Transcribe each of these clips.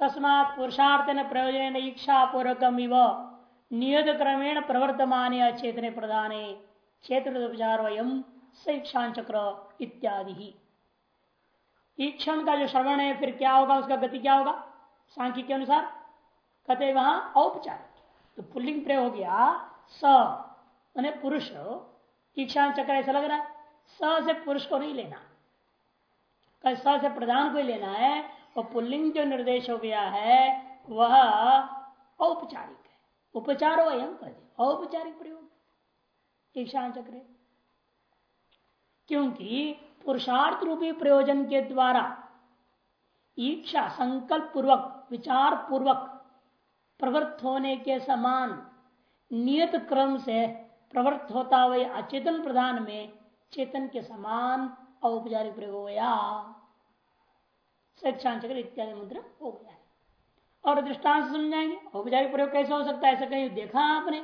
तस्मात पुरुषार्थ न प्रयोजन इच्छा पूर्वकम नियत क्रमेण प्रवर्तमान चेतने प्रदान क्षेत्र उपचार वयम शिक्षान चक्र इत्यादि। ही ईक्षण का जो श्रवण है, फिर क्या होगा, उसका गति क्या होगा? सांख्य के अनुसार कहते वहाँ औपचारिक। तो पुल्लिंग प्रयोग हो गया, स, मैंने पुरुष ईक्षान चक्र ऐसा लग रहा है, स से पुरुष को नहीं लेना। स से प्रधान को ही लेना है और पुल्लिंग जो निर्देश हो गया है, वह औपचारिक है। उपचार एवं औपचारिक प्रयोग ईक्षान चक्र क्योंकि पुरुषार्थ रूपी प्रयोजन के द्वारा ईक्षा संकल्प पूर्वक विचार पूर्वक प्रवृत्त होने के समान नियत क्रम से प्रवृत्त होता हुए अचेतन प्रधान में चेतन के समान औपचारिक प्रयोग हो गया इत्यादि मुद्रा हो गया है। और दृष्टांत समझाएँगे औपचारिक प्रयोग कैसे हो सकता है? ऐसा कहीं देखा आपने?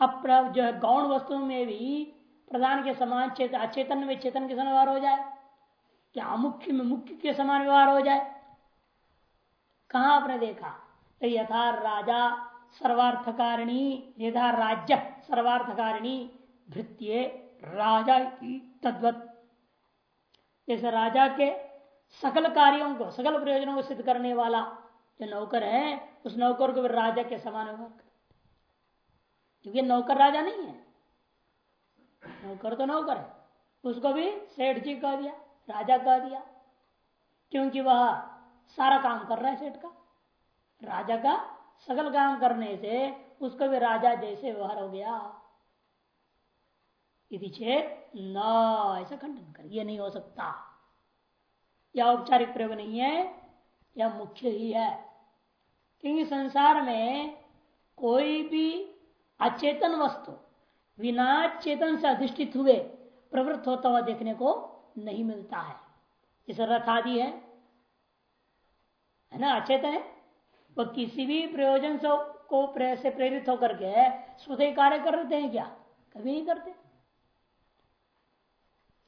अब जो है गौण वस्तु में भी प्रधान के समान चेतन अचेतन में चेतन के समान व्यवहार हो जाए, क्या मुख्य में मुख्य के समान व्यवहार हो जाए? कहा आपने देखा? तो यथा राजा सर्वार्थकारिणी, यथा राज्य सर्वार्थकारिणी भृत्य राजा तद्वत। जैसे राजा के सकल कार्यों को, सकल प्रयोजनों को सिद्ध करने वाला जो नौकर है, उस नौकर को राजा के समान व्यवहार क्योंकि नौकर राजा नहीं है। नौकर तो नौकर है। उसको भी सेठ जी कह दिया, राजा कह दिया, क्योंकि वह सारा काम कर रहा है सेठ का। राजा का सकल काम करने से उसको भी राजा जैसे व्यवहार हो गया। चेत न, ऐसा खंडन कर, ये नहीं हो सकता। यह औपचारिक प्रयोग नहीं है यह मुख्य ही है। क्योंकि संसार में कोई भी अचेतन वस्तु बिना चेतन से अधिष्ठित हुए प्रवृत्त होता हुआ देखने को नहीं मिलता है। जैसे रथ आदि है। ना? अचेतन है। वह किसी भी प्रयोजन से को से प्रेरित होकर के स्वतः कार्य कर करते हैं क्या? कभी नहीं करते।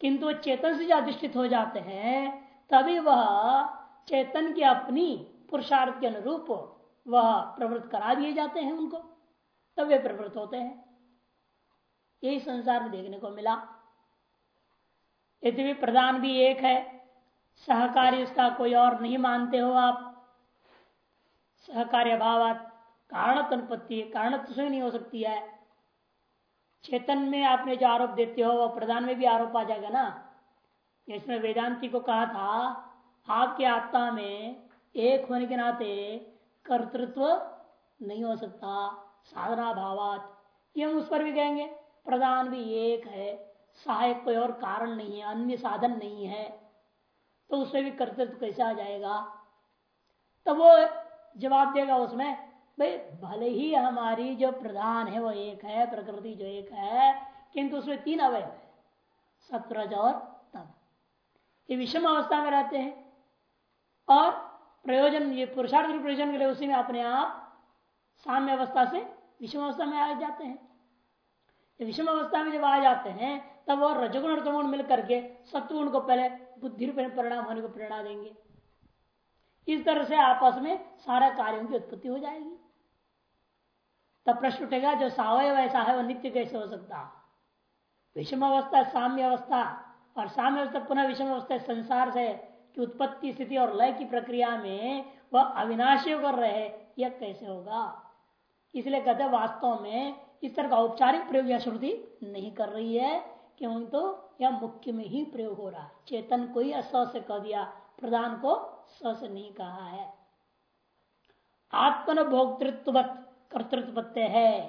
किंतु चेतन से जो अधिष्ठित हो जाते हैं तभी वह चेतन की अपनी पुरुषार्थ के अनुरूप वह प्रवृत्त करा दिए जाते हैं उनको। तब वे प्रवृत्त होते हैं। यही संसार में देखने को मिला। यदि प्रधान भी एक है, सहकारी उसका कोई और नहीं मानते हो आप। सहकार्य भाव कारण उत्पत्ति कारण तो नहीं हो सकती है। चेतन में आपने जो आरोप देते हो वह प्रधान में भी आरोप आ जाएगा ना? इसमें वेदांति को कहा था, आपके आत्मा में एक होने के नाते कर्तृत्व नहीं हो सकता, साधना भावात। ये हम उस पर भी कहेंगे, प्रधान भी एक है, सहायक कोई और कारण नहीं है, अन्य साधन नहीं है। तो उसमें भी कर्तृत्व कैसे आ जाएगा? तो वो जवाब देगा उसमें, भाई, भले ही हमारी जो प्रधान है वो एक है, प्रकृति जो एक है, किंतु उसमें तीन अवय है, सत्रज और ये विषम अवस्था में रहते हैं। और प्रयोजन, ये पुरुषार्थ प्रयोजन के लिए उसी में अपने आप साम्य अवस्था से विषम अवस्था में आ जाते हैं। विषम अवस्था में जब आ जाते हैं, तब वो रजगुण और तमगुण मिल करके सत्वगुण को पहले बुद्धि रूप परिणाम, होने को प्रेरणा देंगे। इस तरह से आपस में सारा कार्यों की उत्पत्ति हो जाएगी। तब प्रश्न उठेगा, जो सावय वैसा है वह नित्य कैसे हो सकता? विषम अवस्था, साम्य अवस्था और साम्य अवस्था पुनः विषम अवस्था संसार से कि उत्पत्ति, स्थिति और लय की प्रक्रिया में वह अविनाशी कर रहे यह कैसे होगा? इसलिए कहते वास्तव में इस तरह का औपचारिक प्रयोग यह श्रुति नहीं कर रही है, क्यों तो यह मुख्य में ही प्रयोग हो रहा है। चेतन को ही अस से कह दिया, प्रधान को स से नहीं कहा है। आत्मन भोक्तृत्व कर्तृत्व है।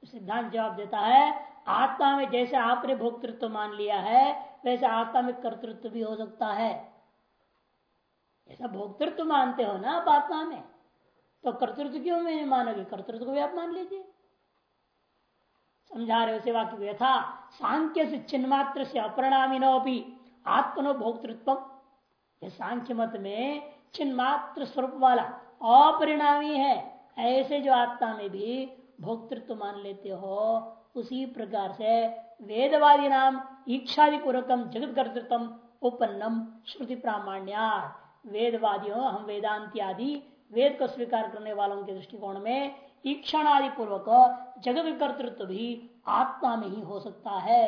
तो सिद्धांत जवाब देता है आत्मा में जैसे आपने भोक्तृत्व मान लिया है, वैसे आत्मा में कर्तृत्व भी हो सकता है। ऐसा भोक्तृत्व मानते हो ना आप आत्मा में तो कर्तृत्व क्यों नहीं मानोगे? कर्तृत्व को भी आप मान लीजिए। समझा रहे उसे वाक्य यथा सांख्य से चिन्मात्र से अपरिणामी आत्मनो भोक्तृत्व सांख्य मत में चिन्मात्र स्वरूप वाला अपरिणामी है, ऐसे जो आत्मा में भी भोक्तृत्व मान लेते हो उसी प्रकार से वेदवादी नाम इच्छादि पूर्वकम जगत कर्तृत्व उपन्नम श्रुति प्रामाण्या वेदवादियों हम वेदांति आदि वेद को स्वीकार करने वालों के दृष्टिकोण में ईक्षण आदि पूर्वक जगत कर्तृत्व भी आत्मा में ही हो सकता है।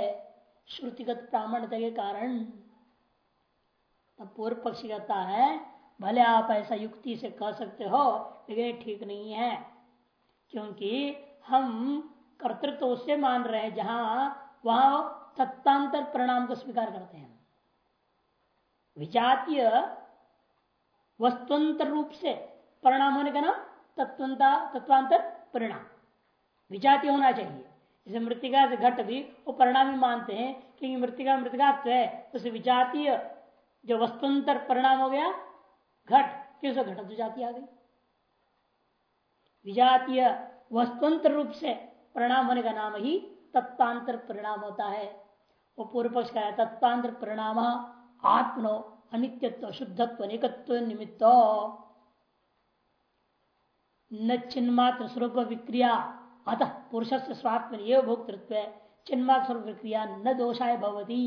श्रुतिगत प्रामाण्यता के कारण तब पूर्व पक्षी कहता है, भले आप ऐसा युक्ति से कह सकते हो, लेकिन ठीक नहीं है, क्योंकि हम कर्तृत्व तो उससे मान रहे हैं, जहाँ वहाँ तत्तांतर परिणाम को स्वीकार करते हैं। विजातीय वस्तुअंतर रूप से परिणाम होने का नाम तत्वंता, तत्वांतर परिणाम। विजातीय होना चाहिए। जैसे मृतिका से घट भी, वो परिणाम ही मानते हैं, क्योंकि मृतिका मृतिका है उसे विजातीय जो वस्तुअंतर परिणाम हो गया, घट किस घट तो जाती आ गई? विजातीय वस्तुअंतर रूप से परिणाम होने का नाम ही तत्वांतर परिणाम होता है। वो पूर्व पक्ष का तत्वांतर परिणाम आत्मनो अनित्यत्व, शुद्धत्व, निकत्व निमित्त। न चिन्मात्र स्वरूप विक्रिया, अतः पुरुष से स्वात्म ये भोक्तृत्व चिन्मात्र स्वरूप विक्रिया, न दोषाय भवती।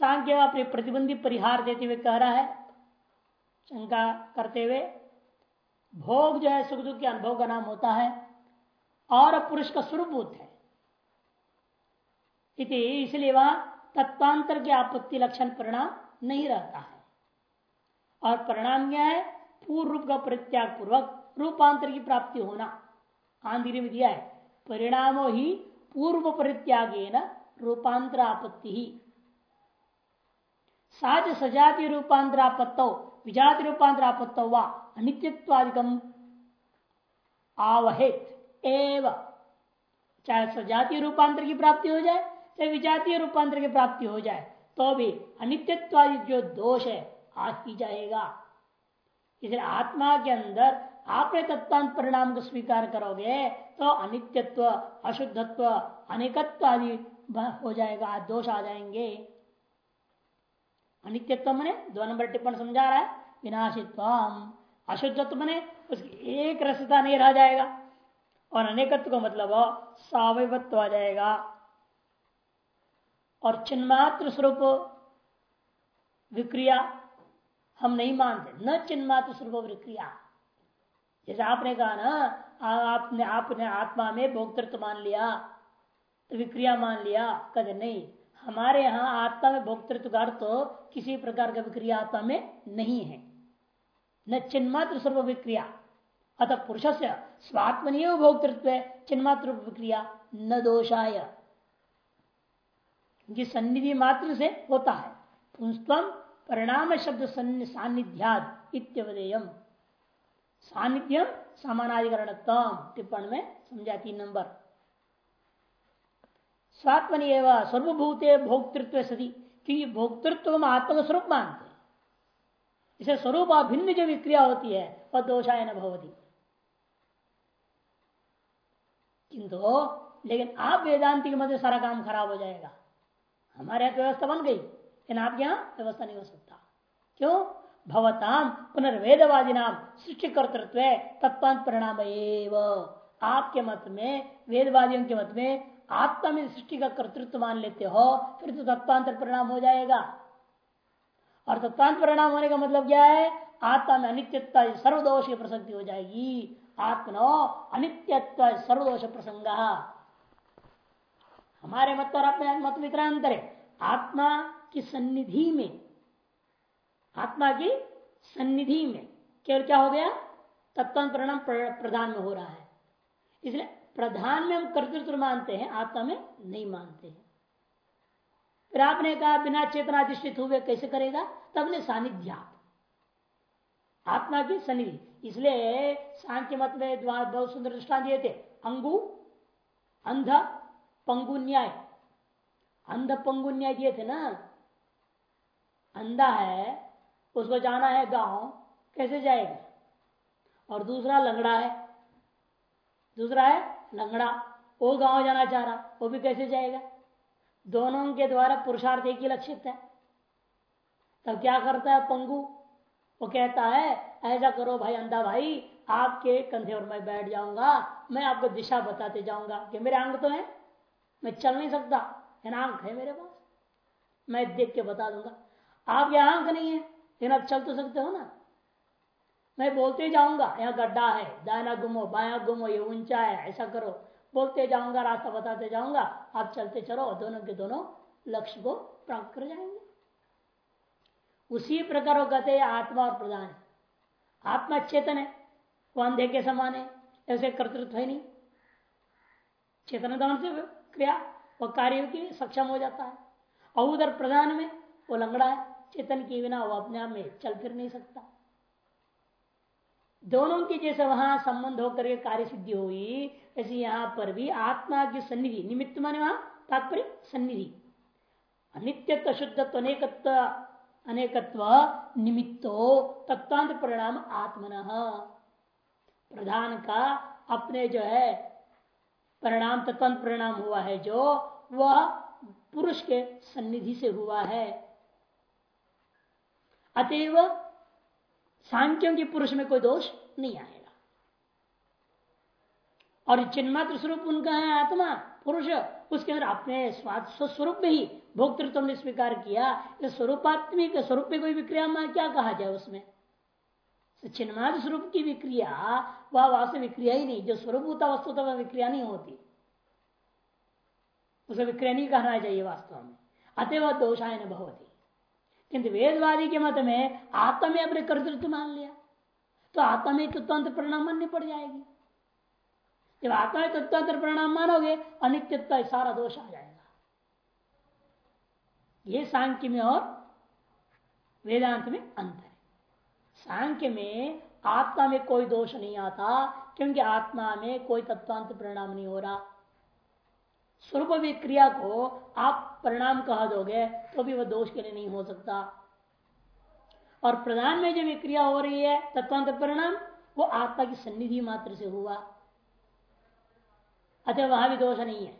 सांख्य अपने प्रतिबंधी परिहार देते हुए कह रहा है, शंका करते हुए भोग जो है सुख दुख के अनुभव का नाम होता है, और पुरुष का स्वरूप है। इसलिए वहाँ तत्वांतर की आपत्ति लक्षण परिणाम नहीं रहता है। और परिणाम क्या है? पूर्व रूप का परित्याग पूर्वक रूपांतर की प्राप्ति होना। आंधी में दिया है, परिणामो ही पूर्व परित्यागे न रूपांतर आपत्ति ही। साज सजाति रूपांतरापत्तो विजाति रूपांतरापत्तो व अनित्यत्वादिकम आवहित। एव। चाहे सजातीय रूपांतर की प्राप्ति हो जाए, चाहे विजातीय रूपांतर की प्राप्ति हो जाए तो भी अनित्यत्वादि जो दोष है, आ ही जाएगा। इसलिए आत्मा के अंदर आपने तत्वांत परिणाम को स्वीकार करोगे तो अनित्यत्व, अशुद्धत्व अनेकत्व आदि हो जाएगा, दोष आ जाएँगे। अनित्यत्व मैंने दो नंबर टिप्पण समझा रहा है विनाशित्व अशुद्धत्व मैंने उसकी एक रसता नहीं रह जाएगा। और अनेकत्व का मतलब सवयत्व आ जाएगा। और चिन्मात्र स्वरूप विक्रिया हम नहीं मानते। न चिन्मात्र स्वरूप विक्रिया। जैसे आपने कहा ना आपने आपने आत्मा में भोक्तृत्व मान लिया तो विक्रिया मान लिया कद नहीं, हमारे यहाँ आत्मा में भोक्तृत्व का अर्थ किसी प्रकार का विक्रिया आत्मा में नहीं है। न चिन्मात्र सर्व विक्रिया अतः पुरुष से स्वात्मनीय भोक्तृत्व चिन्मात्र विक्रिया न दोषाय। सन्निधि मात्र से होता है। पुंस्तम परिणाम शब्द सानिध्याद सानिध्यम समानाधिकरण टिप्पण में समझा तीन नंबर। स्वात्मनि एवं सर्वभूते भोक्तृत्व सदी क्योंकि भोक्तृत्व में आत्म स्वरूप मानते। इसे स्वरूप भिन्न जो विक्रिया होती है, वह दोषाय न भवती। किंतु, लेकिन आप वेदांति के मध्य सारा काम खराब हो जाएगा। हमारे यहाँ व्यवस्था बन गई, लेकिन आप यहाँ व्यवस्था नहीं हो सकता। क्यों? भवताम पुनर्वेदवादी नाम सृष्टि कर्तृत्व तत्वांत परिणाम आपके मत में, वेदवादियों के मत में, आत्मा में सृष्टि का कर्तृत्व मान लेते हो, फिर तो तत्वांतर परिणाम हो जाएगा। और तत्वांत परिणाम होने का मतलब क्या है? आत्मा में अनित्यत्व सर्वदोष की प्रसक्ति हो जाएगी। आत्मनो अनित्यत्व सर्वदोष प्रसंग। हमारे मत और अपने मत मित्रांतर है आत्मा की सन्निधि में, आत्मा की सन्निधि में केवल क्या हो गया? तत्व परिणाम प्रधान में हो रहा है। इसलिए प्रधान में हम कर्तृत्व मानते हैं, आत्मा में नहीं मानते हैं। फिर आपने कहा बिना चेतना अधिष्ठित हुए कैसे करेगा? तब ने सानिध्या आत्मा की सन्निधि। इसलिए शांति मत में बहुत सुंदर दृष्टान दिए थे। अंगु, अंध, पंगु न्याय। अंध, पंगु न्याय दिए थे ना? अंधा है, उसको जाना है गाँव, कैसे जाएगा? और दूसरा लंगड़ा है। दूसरा है लंगड़ा। वो गाँव जाना चाह रहा, वो भी कैसे जाएगा? दोनों के द्वारा पुरुषार्थ एक ही लक्षित है। तब क्या करता है पंगु? वो कहता है, ऐसा करो भाई अंधा भाई, आपके कंधे और मैं बैठ जाऊँगा, मैं आपको दिशा बताते जाऊँगा कि मेरे अंग तो है, मैं चल नहीं सकता आँख है मेरे पास, मैं देख के बता दूँगा। आप यह आँख नहीं है, लेकिन आप चल तो सकते हो ना। मैं बोलते जाऊँगा, यहाँ गड्ढा है, दाना घुमो बाया घुमो ये ऊँचा है, ऐसा करो। बोलते जाऊँगा, रास्ता बताते जाऊँगा, आप चलते चलो दोनों के दोनों लक्ष्य को प्राप्त कर जाएँगे। उसी प्रकार कहते आत्मा और प्रधान है। आत्मा चेतन है, वो अंधे के समान है, ऐसे कर्तृत्व है नहीं। चेतन दमन से क्रिया वह कार्य की सक्षम हो जाता है। और उधर प्रधान में, वो लंगड़ा है, चेतन के बिना वो अपने आप में चल फिर नहीं सकता। दोनों की जैसे वहाँ संबंध होकर के कार्य सिद्धि हुई ऐसे यहाँ पर भी आत्मा की सन्निधि, निमित्त माने वहाँ तात्पर्य सन्निधि। अनित्यत्व, शुद्धत्व, अनेकत्व अनेकत्व, निमित्तो तत्वांत परिणाम आत्मन। प्रधान का अपने जो है, परिणाम तत्वांत परिणाम हुआ है जो, वह पुरुष के सन्निधि से हुआ है। अतएव सांख्यों के पुरुष में कोई दोष नहीं आएगा। और चिन्मात्र स्वरूप उनका है आत्मा, पुरुष, उसके अंदर अपने स्वाद स्वरूप में ही भोक्तृत्व ने स्वीकार किया। स्वरूपात्मिक स्वरूप में कोई विक्रिया में क्या कहा जाए उसमें? चिन्माद स्वरूप की विक्रिया वह वास्तव विक्रिया ही नहीं, जो स्वरूप होता वस्तु तो वह विक्रिया नहीं होती। उसे विक्रिया नहीं कहना चाहिए वास्तव में। अतः वह दोषाय भवती। किंतु वेदवादी के मत में आत्मा में अपने कर्तृत्व मान लिया तो आत्मा में तत्वंत परिणाम माननी पड़ जाएगी। जब आत्मा में तत्वंतर परिणाम मानोगे अनित्यता सारा दोष आ जाएगा। ये सांख्य में और वेदांत में अंतर है। सांख्य में आत्मा में कोई दोष नहीं आता, क्योंकि आत्मा में कोई तत्वांत परिणाम नहीं हो रहा। स्वरूप विक्रिया को आप परिणाम कह दोगे तो भी वह दोष के लिए नहीं हो सकता। और प्रधान में जो विक्रिया हो रही है तत्वांत परिणाम, वो आत्मा की सन्निधि मात्र से हुआ। अतः वहाँ भी दोष नहीं है।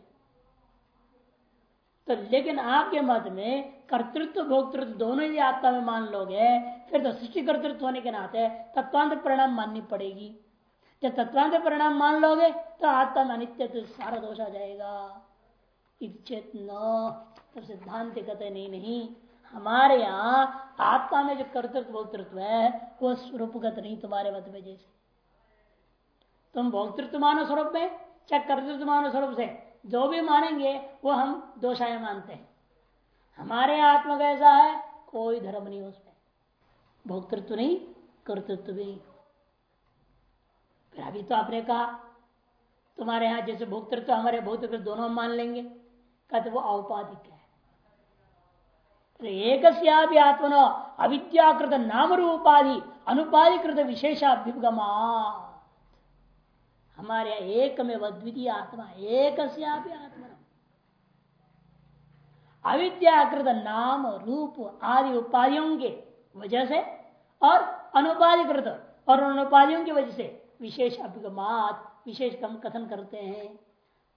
तो लेकिन आपके मत में कर्तृत्व, भोक्तृत्व दोनों ही आत्मा में मान लोगे, फिर तो सृष्टि कर्तृत्व होने के नाते तत्वांत परिणाम माननी पड़ेगी। जब तत्वांत परिणाम मान लोगे तो आत्मा में अनित्य सारा दोष आ जाएगा। चेत तो सिद्धांत कहते नहीं नहीं, हमारे यहाँ आत्मा में जो कर्तृत्व भोक्तृत्व है, वो स्वरूपगत नहीं, तुम्हारे मत में जैसे। तुम भोक्तृत्व मानो स्वरूप में, चाहे कर्तृत्व मानो स्वरूप से, जो भी मानेंगे, वो हम दोषाएँ मानते हैं। हमारे आत्मा कैसा है, कोई धर्म नहीं उसमें। भोक्तृत्व नहीं, कर्तृत्व भी नहीं। फिर अभी तो आपने कहा, तुम्हारे यहाँ जैसे भोक्तृत्व, हमारे भौतिक दोनों मान लेंगे। कहते वो औपाधिक है। तो एक आत्मनो अविद्याकृत नाम रूपाधि अनुपाधिकृत विशेषाभ्युगमा हमारे एक में द्वितीय आत्मा एक आत्मा अविद्याकृत नाम, रूप, आदि उपाधियों के वजह से और अनुपाधिकृत और अनुपाधियों की वजह से विशेष अभिगमात विशेष कम कथन करते हैं।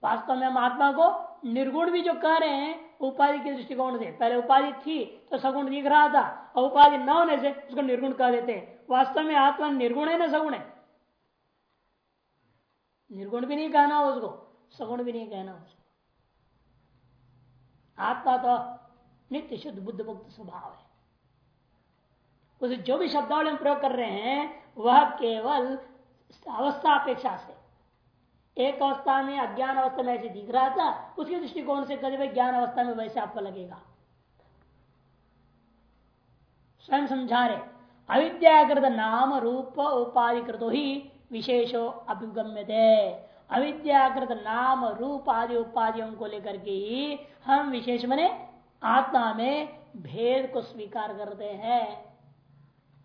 वास्तव में हम आत्मा को निर्गुण भी जो कह रहे हैं उपाधि के दृष्टिकोण से। पहले उपाधि थी तो सगुण दिख रहा था। और उपाधि न होने से उसको निर्गुण कह देते हैं। वास्तव में आत्मा निर्गुण है ना सगुण है? निर्गुण भी नहीं कहना उसको, सगुण भी नहीं कहना उसको। आत्मा तो नित्य शुद्ध बुद्ध मुक्त स्वभाव है। उसे जो भी शब्दावली प्रयोग कर रहे हैं, वह केवल अवस्था अपेक्षा से। एक अवस्था में अज्ञान अवस्था में ऐसे दिख रहा था, उसके दृष्टिकोण से कभी ज्ञान अवस्था में वैसे आपको लगेगा। स्वयं समझा रहे अविद्याकृत नाम रूप उपाधि कृतो ही विशेषो अभिगम्य थे अविद्याकृत नाम रूप आदि उपाधियों को लेकर के ही हम विशेष मने आत्मा में भेद को स्वीकार करते हैं।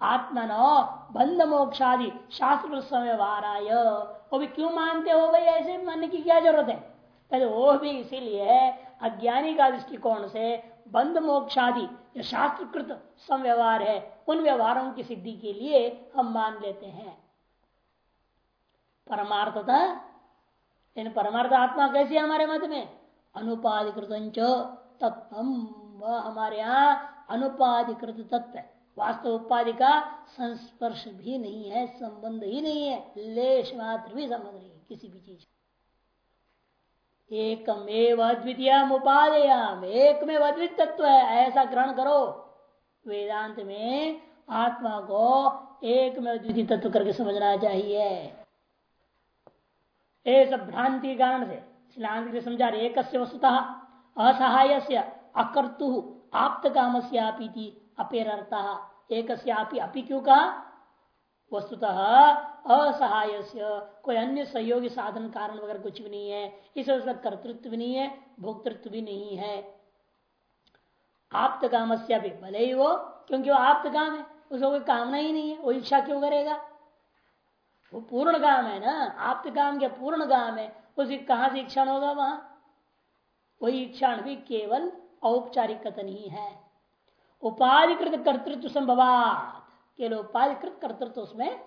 आत्मा नो बंध मोक्षादि शास्त्र व्यवहाराय वो भी क्यों मानते हो भाई? ऐसे मानने की क्या ज़रूरत है? पहले वो भी इसीलिए अज्ञानी का दृष्टिकोण से बंध मोक्षादि जो शास्त्रकृत संव्यवहार है, उन व्यवहारों की सिद्धि के लिए हम मान लेते हैं। परमार्थता, इन परमार्थ आत्मा कैसी है हमारे मत में? अनुपाधिकृत तत्व वह हमारे यहाँ अनुपाधिकृत तत्व है। वास्तव उपाधि का संस्पर्श भी नहीं है, संबंध ही नहीं है, लेश मात्र भी संबंध नहीं है, किसी भी चीज़ एकमेव अद्वितीय उपाधेयम एक में अद्वित तत्व है, ऐसा ग्रहण करो। वेदांत में आत्मा को एक में द्वितीय तत्व करके समझना चाहिए। सब भ्रांति के कारण से, इसलिए समझा रहे एक वस्तुतः असहाय से अकर्तु आप्त काम से अपेरता एक अपी क्यों कहा? वस्तुतः असहाय कोई अन्य सहयोगी साधन कारण वगैरह कुछ भी नहीं है। इस उसका कर्तृत्व भी नहीं है, भोक्तृत्व भी नहीं है। आप्त काम से भी भले ही वो, क्योंकि वो आप्त काम है। उसको कोई कामना ही नहीं है। वो इच्छा क्यों करेगा? वो पूर्ण काम है ना। आप्त काम क्या पूर्ण काम है। उसी कहाँ से इच्छा होगा वहाँ? वही इच्छा भी केवल औपचारिक कथन ही है। उपाधिकृत कर्तृत्व संभवात। केवल उपाधिकृत कर्तृत्व उसमें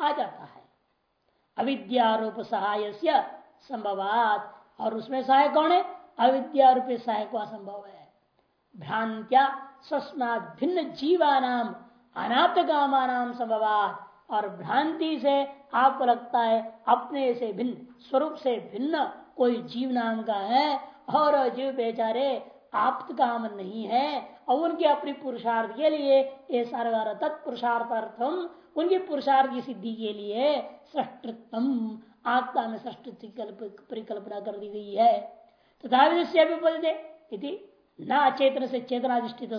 आ जाता है। अविद्यारूप सहाय से संभवात। और उसमें सहायक कौन है? अविद्यारूपी सहायक असंभव है। भ्रांत्या सस्मात भिन्न जीवानाम अनाथ कामानाम संभवात। और भ्रांति से आपको लगता है, अपने से भिन्न, स्वरूप से भिन्न कोई जीव नाम का है। और जीव बेचारे आप्त काम नहीं है और उनके अपने पुरुषार्थ के लिए सारा तत्पुरुषार्थम उनके पुरुषार्थ की सिद्धि के लिए सृष्टतम आत्मा में सृष्टि परिकल्पना कर दी गई है। तथा यदि न अचेतन से चेतनाधिष्ठित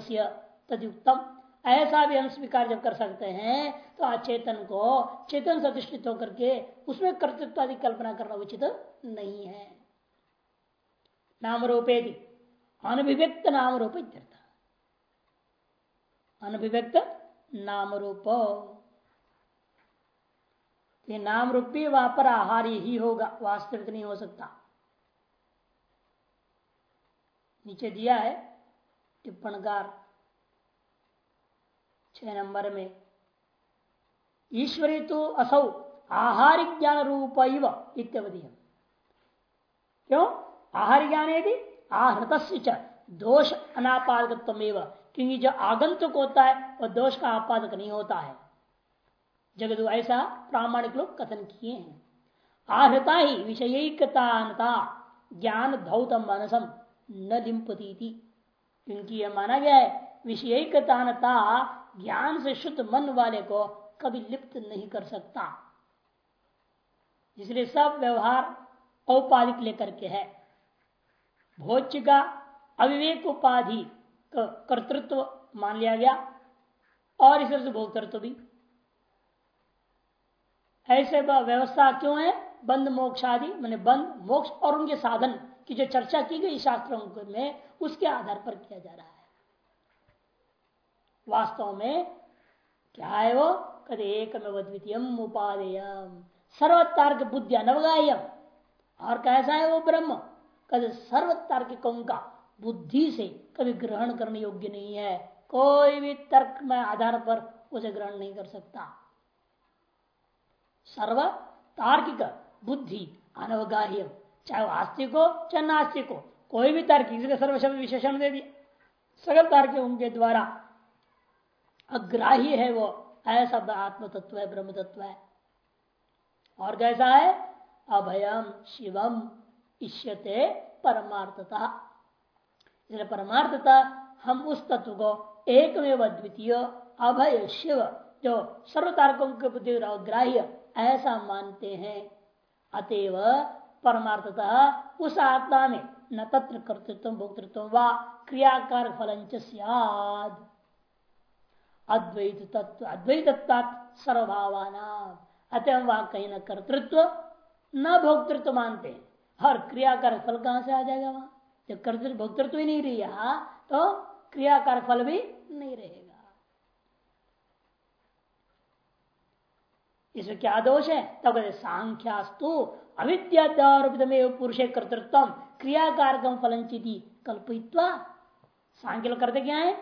तदयुक्तम ऐसा भी हम स्वीकार जब कर सकते हैं तो अचेतन को, चेतन से अधिष्ठित होकर के उसमें कर्तृत्व आदि कल्पना करना उचित नहीं है। नाम रूपे अनभिव्यक्त नाम रूप अनभिव्यक्त नाम रूप ये नाम रूपी वहाँ पर आहारी ही होगा, वास्तविक नहीं हो सकता। नीचे दिया है टिप्पणकार छह नंबर में, ईश्वरी तो असौ आहार ज्ञान रूप इत्यवधि क्यों? आहार ज्ञान यदि आहृत दोष अनापादक क्योंकि जो आगंतुक होता है वह दोष का आपादक नहीं होता है। जगत ऐसा प्रामाणिक लोग कथन किए हैं। आहृता ही विषयिकता ज्ञान धौतम मानसम, न लिंपती क्योंकि यह माना गया है विषयिकता ज्ञान से शुद्ध मन वाले को कभी लिप्त नहीं कर सकता। इसलिए सब व्यवहार औपाधिक लेकर के है। भोज्य का अविवेक उपाधि कर्तृत्व मान लिया गया। और इस से भोक्तृत्व भी। ऐसे व्यवस्था क्यों है? बंद मोक्ष आदि, मैंने बंद मोक्ष और उनके साधन की जो चर्चा की गई शास्त्रों में, उसके आधार पर किया जा रहा है। वास्तव में क्या है वो? कद एक द्वितीयम उपादेयम। सर्वतार्क बुद्धि अनवगायम और कैसा है वो ब्रह्म? कद सर्वतार्किकों का बुद्धि से कभी ग्रहण करने योग्य नहीं है। कोई भी तर्क में आधार पर उसे ग्रहण नहीं कर सकता। सर्व तार्किक बुद्धि, अनवगाह्य, चाहे आस्तिक हो, चाहे नास्तिक हो, कोई भी तार्किक इसलिए सर्वशब्द विशेषण दे दिया। सगल तार्किक उनके द्वारा। अग्राही है वो ऐसा आत्म तत्व है ब्रह्म तत्व है। और कैसा है? अभयम, शिवम। इष्यते परमार्थता। इसलिए परमार्थता हम उस तत्व को एक में द्वितीय अभय शिव, जो सर्वतारकों के प्रति ग्राह्य, ऐसा मानते हैं। अतएव परमार्थता उस आत्मा में न तत्र कर्तृत्व, भोक्तृत्व व क्रियाकार फलंच सियाद। अद्वैत तत्व अद्वैत सर्वभावाना अतः वहाँ कहीं न कर्तृत्व, न भोक्तृत्व मानते। हर क्रियाकार फल कहाँ से आ जाएगा वहाँ? जब कर्तृत्व भोक्तृत्व ही नहीं रहा तो क्रियाकार फल भी नहीं रहेगा। इसमें क्या दोष है? तब तो सांख्यास्तु अविद्यारोपित में पुरुष कर्तृत्व क्रियाकार फलंचिति कल्पित्वा सांख्य करते क्या है?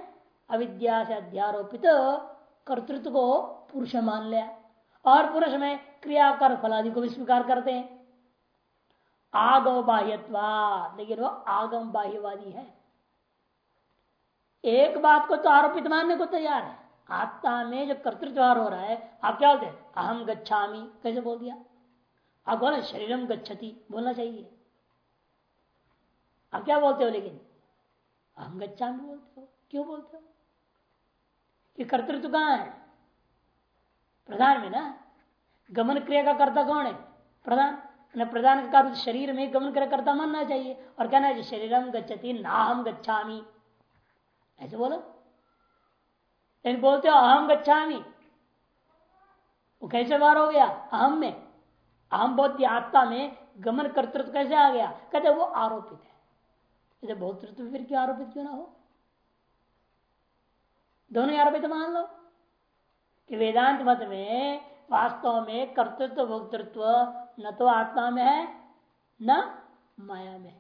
अविद्या से अध्यारोपित कर्तृत्व को पुरुष मान लिया। और पुरुष में क्रियाकार फलादि को भी स्वीकार करते हैं। आगम बाह्यत्वा लेकिन वो आगम बाह्यवादी है। एक बात को तो आरोपित मानने को तैयार है। आत्मा में जो कर्तृत्व हो रहा है, आप क्या बोलते हैं? अहम गच्छामी। कैसे बोल दिया? आप बोले शरीरम गच्छति, बोलना चाहिए। आप क्या बोलते हो लेकिन? अहम गच्छामी बोलते हो। क्यों बोलते हो? कि कर्तृत्व कहाँ है? प्रधान में ना? गमन क्रिया का कर्ता कौन है? प्रधान। प्रधान का कार्य शरीर में गमन क्रिया करता मानना चाहिए। और कहना है शरीरम गच्छति ना हम गच्छामी। ऐसे बोलो। लेकिन बोलते हो, अहम गच्छामी। वो कैसे बार हो गया? अहम में। अहम बहुत आत्मा में गमन कर्तृत्व कैसे आ गया? कहते वो आरोपित है। कहते भोक्तृत्व फिर क्यों आरोपित क्यों ना हो? दोनों आरोपित मान लो। कि वेदांत मत में वास्तव में कर्तृत्व, भोक्तृत्व न तो आत्मा में है, न माया में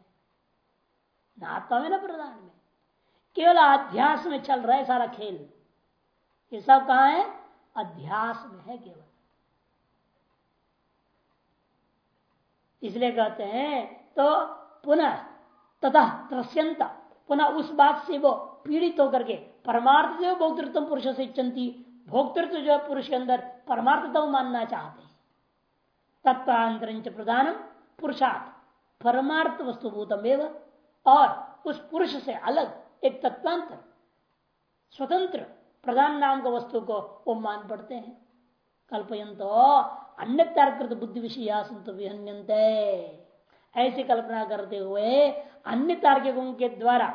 न आत्मा में, न प्रधान में। केवल अध्यास में चल रहा है सारा खेल। ये सब कहा है? अध्यास में है केवल। इसलिए कहते हैं तो पुनः तथा त्रस्यंत पुनः उस बात से वो पीड़ित होकर के, परमार्थ जो भोक्तृत्व पुरुष से चंती भोक्तृत्व जो पुरुष के अंदर परमार्थता मानना चाहते तत्वांतर प्रधानम पुरुषार्थ परमार्थ वस्तुभूतम एवं और उस पुरुष से अलग एक तत्वांतर स्वतंत्र प्रधान नाम का वस्तु को वो मान पड़ते हैं। कल्पयन तो अन्य तार्कृत बुद्धि विषय संत विहन्यंत ऐसी कल्पना करते हुए अन्य तार्किकों के द्वारा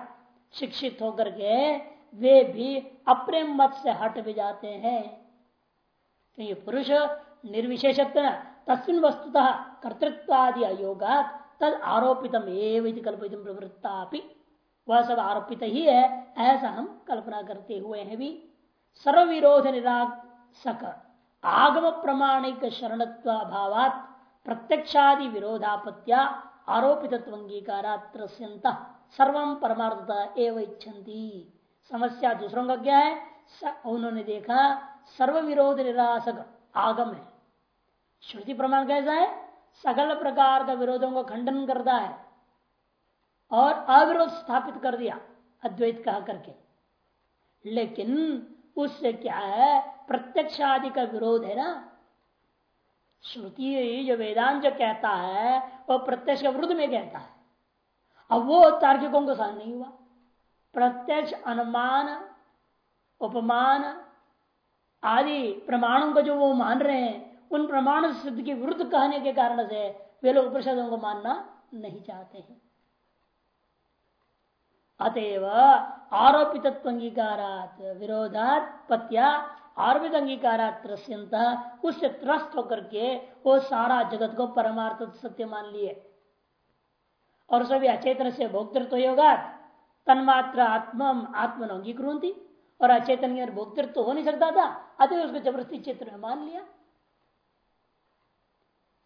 शिक्षित होकर के वे भी अपने मत से हट भी जाते हैं। क्योंकि पुरुष निर्विशेषत्व तस्वीन वस्तुतः कर्तृत्वादि अयोगा तद आरोपितम एवं कल्पित प्रवृत्ता वह सब आरोपित ही है ऐसा हम कल्पना करते हुए हैं भी सर्व विरोध निरासक आगम प्रमाणिक शरणत्वाभावात प्रत्यक्षादि विरोधापत्या आरोपित अंगीकारात सर्व परमार्थता एवं इच्छन्ति। समस्या दूसरों का क्या है? उन्होंने देखा सर्व विरोध निराशक आगम है। श्रुति प्रमाण कैसा है? सकल प्रकार का विरोधों को खंडन करता है और अविरोध स्थापित कर दिया, अद्वैत कह करके। लेकिन उससे क्या है? प्रत्यक्ष आदि का विरोध है ना? श्रुति जो वेदांत जो कहता है वह प्रत्यक्ष विरुद्ध में कहता है। अब वो तार्किकों को सहन नहीं हुआ। प्रत्यक्ष अनुमान, उपमान आदि प्रमाणों को जो वो मान रहे हैं उन प्रमाण सिद्ध के विरुद्ध कहने के कारण से वे लोग उपनिषदों को मानना नहीं चाहते हैं। अतएव आरोपित अंगीकारात विरोधात पत्या, आरोपित अंगीकारात उससे त्रस्त होकर के वो सारा जगत को परमार्थ सत्य मान लिए। और सभी अचेतन से भोक्तृत्व होगा तन्मात्र आत्म आत्मन अंगीकृति और अचेतन भोक्तृत्व हो नहीं सकता था अतः उसको ज़बरदस्ती चित्र में मान लिया।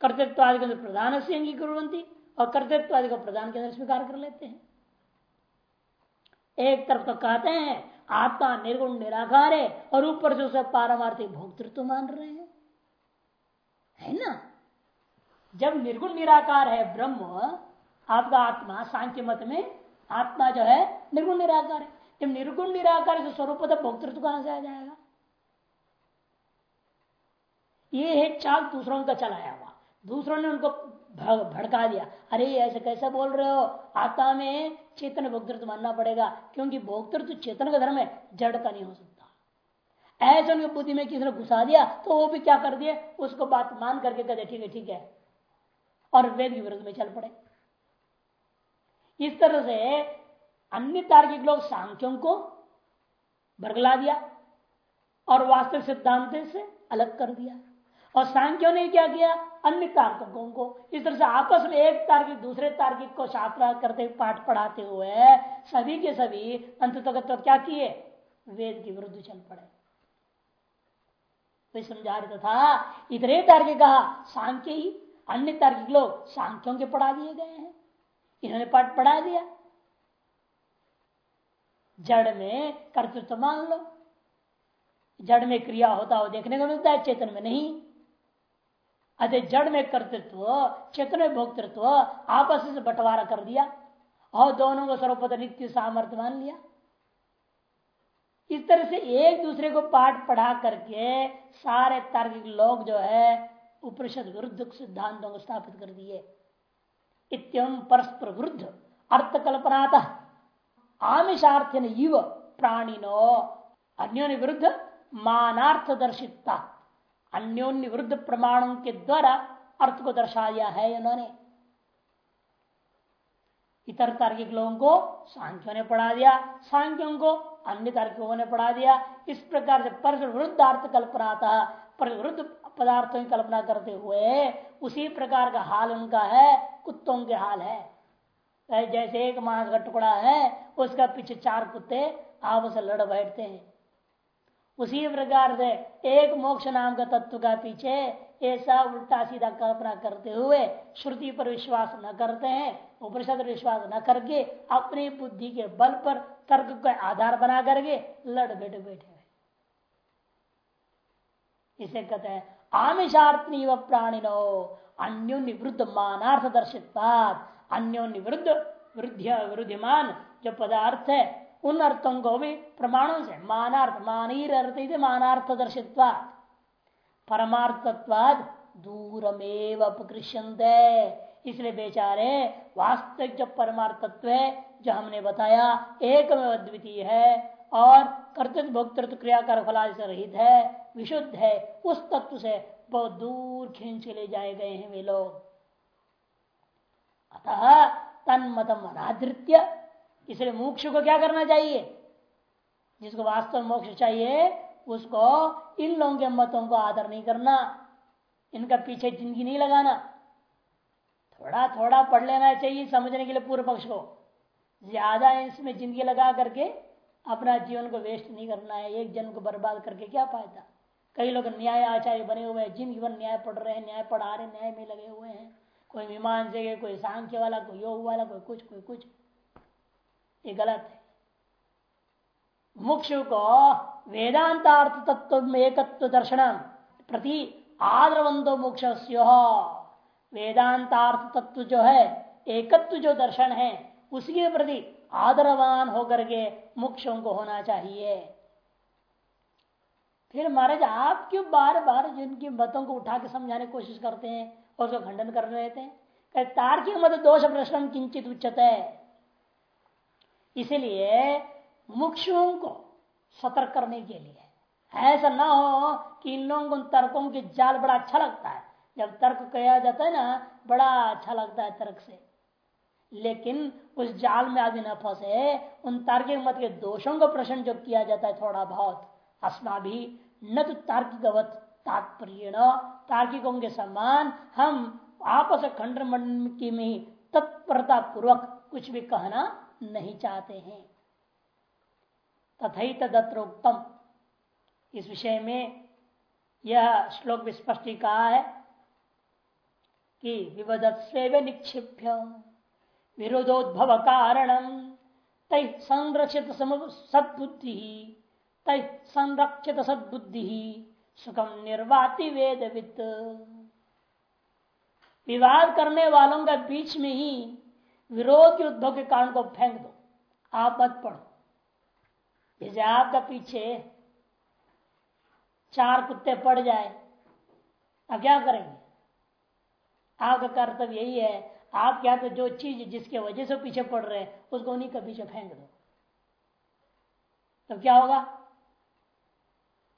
कर्तृत्व आदि के अंदर प्रधान से अंगीकृति और कर्तृत्व आदि को प्रधान के अंदर स्वीकार कर लेते हैं। एक तरफ़ तो कहते हैं, आत्मा निर्गुण, निराकार है और ऊपर से उसे पारमार्थिक भोक्तृत्व मान रहे हैं। है ना? जब निर्गुण, निराकार है ब्रह्म, आपका आत्मा सांख्य मत में, आत्मा जो है निर्गुण, निराकार है। जब निर्गुण, निराकार से स्वरूप भोक्तृत्व कहाँ से आ जाएगा? ये है चाल दूसरों का चलाया। दूसरों ने उनको भड़का दिया। अरे ऐसे कैसे बोल रहे हो? आत्मा में चेतन भोक्तृत्व मानना पड़ेगा, क्योंकि भोक्तृत्व चेतन का धर्म है, जड़ का नहीं हो सकता। ऐसे उनकी बुद्धि में किसी ने घुसा दिया तो वो भी क्या कर दिए? उसको बात मान करके कहते ठीक है ठीक है। और वेद के विरुद्ध में चल पड़े। इस तरह से अन्य तार्किक लोग सांख्यों को बरगला दिया और वास्तविक सिद्धांत से अलग कर दिया। और सांख्यों ने क्या किया अन्य तार्किकों को। इस तरह से आपस में एक तार्किक, दूसरे तार्किक को शास्त्र करते पाठ पढ़ाते हुए सभी के सभी अंत तक क्या किए? वेद के विरुद्ध चल पड़े। कोई समझा रहे था, इतने तार्किक कहा सांख्य ही। अन्य तार्किक लोग सांख्यों के पढ़ा दिए गए हैं? इन्होंने पाठ पढ़ा दिया। जड़ में कर्तृत्व मान लो। जड़ में क्रिया होता हो देखने को मिलता है, चेतन में नहीं। अरे जड़ में कर्तृत्व, चेतन में भोक्तृत्व, आपस से बंटवारा कर दिया, और दोनों को सर्वपद नित्य सामर्थ्य मान लिया। इस तरह से एक दूसरे को पाठ पढ़ा करके सारे तार्किक लोग जो है, उपनिषद विरुद्ध सिद्धांतों को स्थापित कर दिए। इतम परस्पर विरुद्ध अर्थ कल्पनाता आमिषार्थ युव प्राणी नो अन्यों विरुद्ध मानार्थ दर्शितता अन्योन्य विरुद्ध प्रमाणों के द्वारा अर्थ को दर्शा दिया है उन्होंने इतर तार्किक लोगों को सांख्यों ने पढ़ा दिया, सांख्यों को अन्य तार्किकों ने पढ़ा दिया। इस प्रकार से पर विरुद्ध अर्थ कल्पना था पर विरुद्ध पदार्थों की कल्पना करते हुए उसी प्रकार का हाल उनका है, कुत्तों के हाल है। जैसे एक मांस का टुकड़ा है, उसका पीछे चार कुत्ते आपस लड़ बैठते हैं। उसी प्रकार से एक मोक्ष नाम का तत्व का पीछे ऐसा उल्टा सीधा कल्पना करते हुए श्रुति पर विश्वास न करते हैं, उपनिषद विश्वास न करके अपनी बुद्धि के बल पर तर्क का आधार बना करके लड़ बैठे बैठे इसे कहते हैं आमिषार्थनी व प्राणिनो अन्योन्य विरुद्ध मानार्थ दर्शित अन्योन्य विरुद्ध वृद्धिमान जो पदार्थ है उन अर्थों को भी प्रमाणों से मानार्थ मानीर अर्थ मानार्थ दर्शित परमार्थत्वाद दूरमेव अपकृष्यंत इसलिए बेचारे वास्तविक जो परमार्थ तत्व है जो हमने बताया एक द्वितीय है और कर्तव्य भोक्तृत्व क्रियाकार फला से रहित है विशुद्ध है उस तत्व से बहुत दूर खींच ले जाए गए हैं वे लोग अतः तन्मतम अनादृत्य इसलिए मोक्ष को क्या करना चाहिए? जिसको वास्तव मोक्ष चाहिए, उसको इन लोगों के मतों को आदर नहीं करना, इनका पीछे ज़िंदगी नहीं लगाना। थोड़ा थोड़ा पढ़ लेना चाहिए समझने के लिए पूर्व पक्ष को। ज़्यादा इसमें ज़िंदगी लगा करके अपना जीवन को वेस्ट नहीं करना है। एक जन्म को बर्बाद करके क्या फ़ायदा? कई लोग न्याय आचार्य बने हुए हैं, ज़िंदगी भर न्याय पढ़ रहे हैं, न्याय पढ़ा रहे न्याय में लगे हुए हैं। कोई विमान से कोई सांख्य वाला, कोई योग वाला, कोई कुछ कोई कुछ। ये गलत है। मुक्ष को वेदांतार्थ तत्व एकत्व दर्शन प्रति आदरवंतो मोक्ष वेदांतार्थ तत्व जो है, एकत्व जो दर्शन है, उसके प्रति आदरवान होकर के मोक्षों को होना चाहिए। फिर महाराज, आप क्यों बार बार जिनकी मतों को उठा के समझाने की कोशिश करते हैं और उसका खंडन कर रहे थे तार्किक मत दोष प्रश्न किंचित उच्चत है इसलिए मुक्षुओं को सतर्क करने के लिए। ऐसा ना हो कि इन लोगों को तर्कों के जाल बड़ा अच्छा लगता है। जब तर्क कहा जाता है ना, बड़ा अच्छा लगता है तर्क से। लेकिन उस जाल में आदमी न फंसे, उन तार्किक मत के दोषों को प्रश्न जो किया जाता है थोड़ा बहुत अस्मा भी न तो तार्किकवत तात्पर्य तार्किकों के समान हम आपस खंड की में तत्परता पूर्वक कुछ भी कहना नहीं चाहते हैं। तथा तदत्र उत्तम इस विषय में यह श्लोक भी स्पष्ट कहा है कि विवदत्व निक्षिप्य विरोधोद्भव कारणम तय संरक्षित सदबुद्धि तय संरक्षित सदबुद्धि सुखम निर्वाति वेदवित। विवाद करने वालों के बीच में ही विरोध के उद्भव के कारण को फेंक दो। आप मत पढ़ो। जैसे आपका पीछे चार कुत्ते पड़ जाए, अब क्या करेंगे? आपका कर्तव्य यही है, आप क्या तो जो चीज़ जिसके वजह से पीछे पड़ रहे हैं, उसको उन्हीं के पीछे फेंक दो। तब क्या होगा?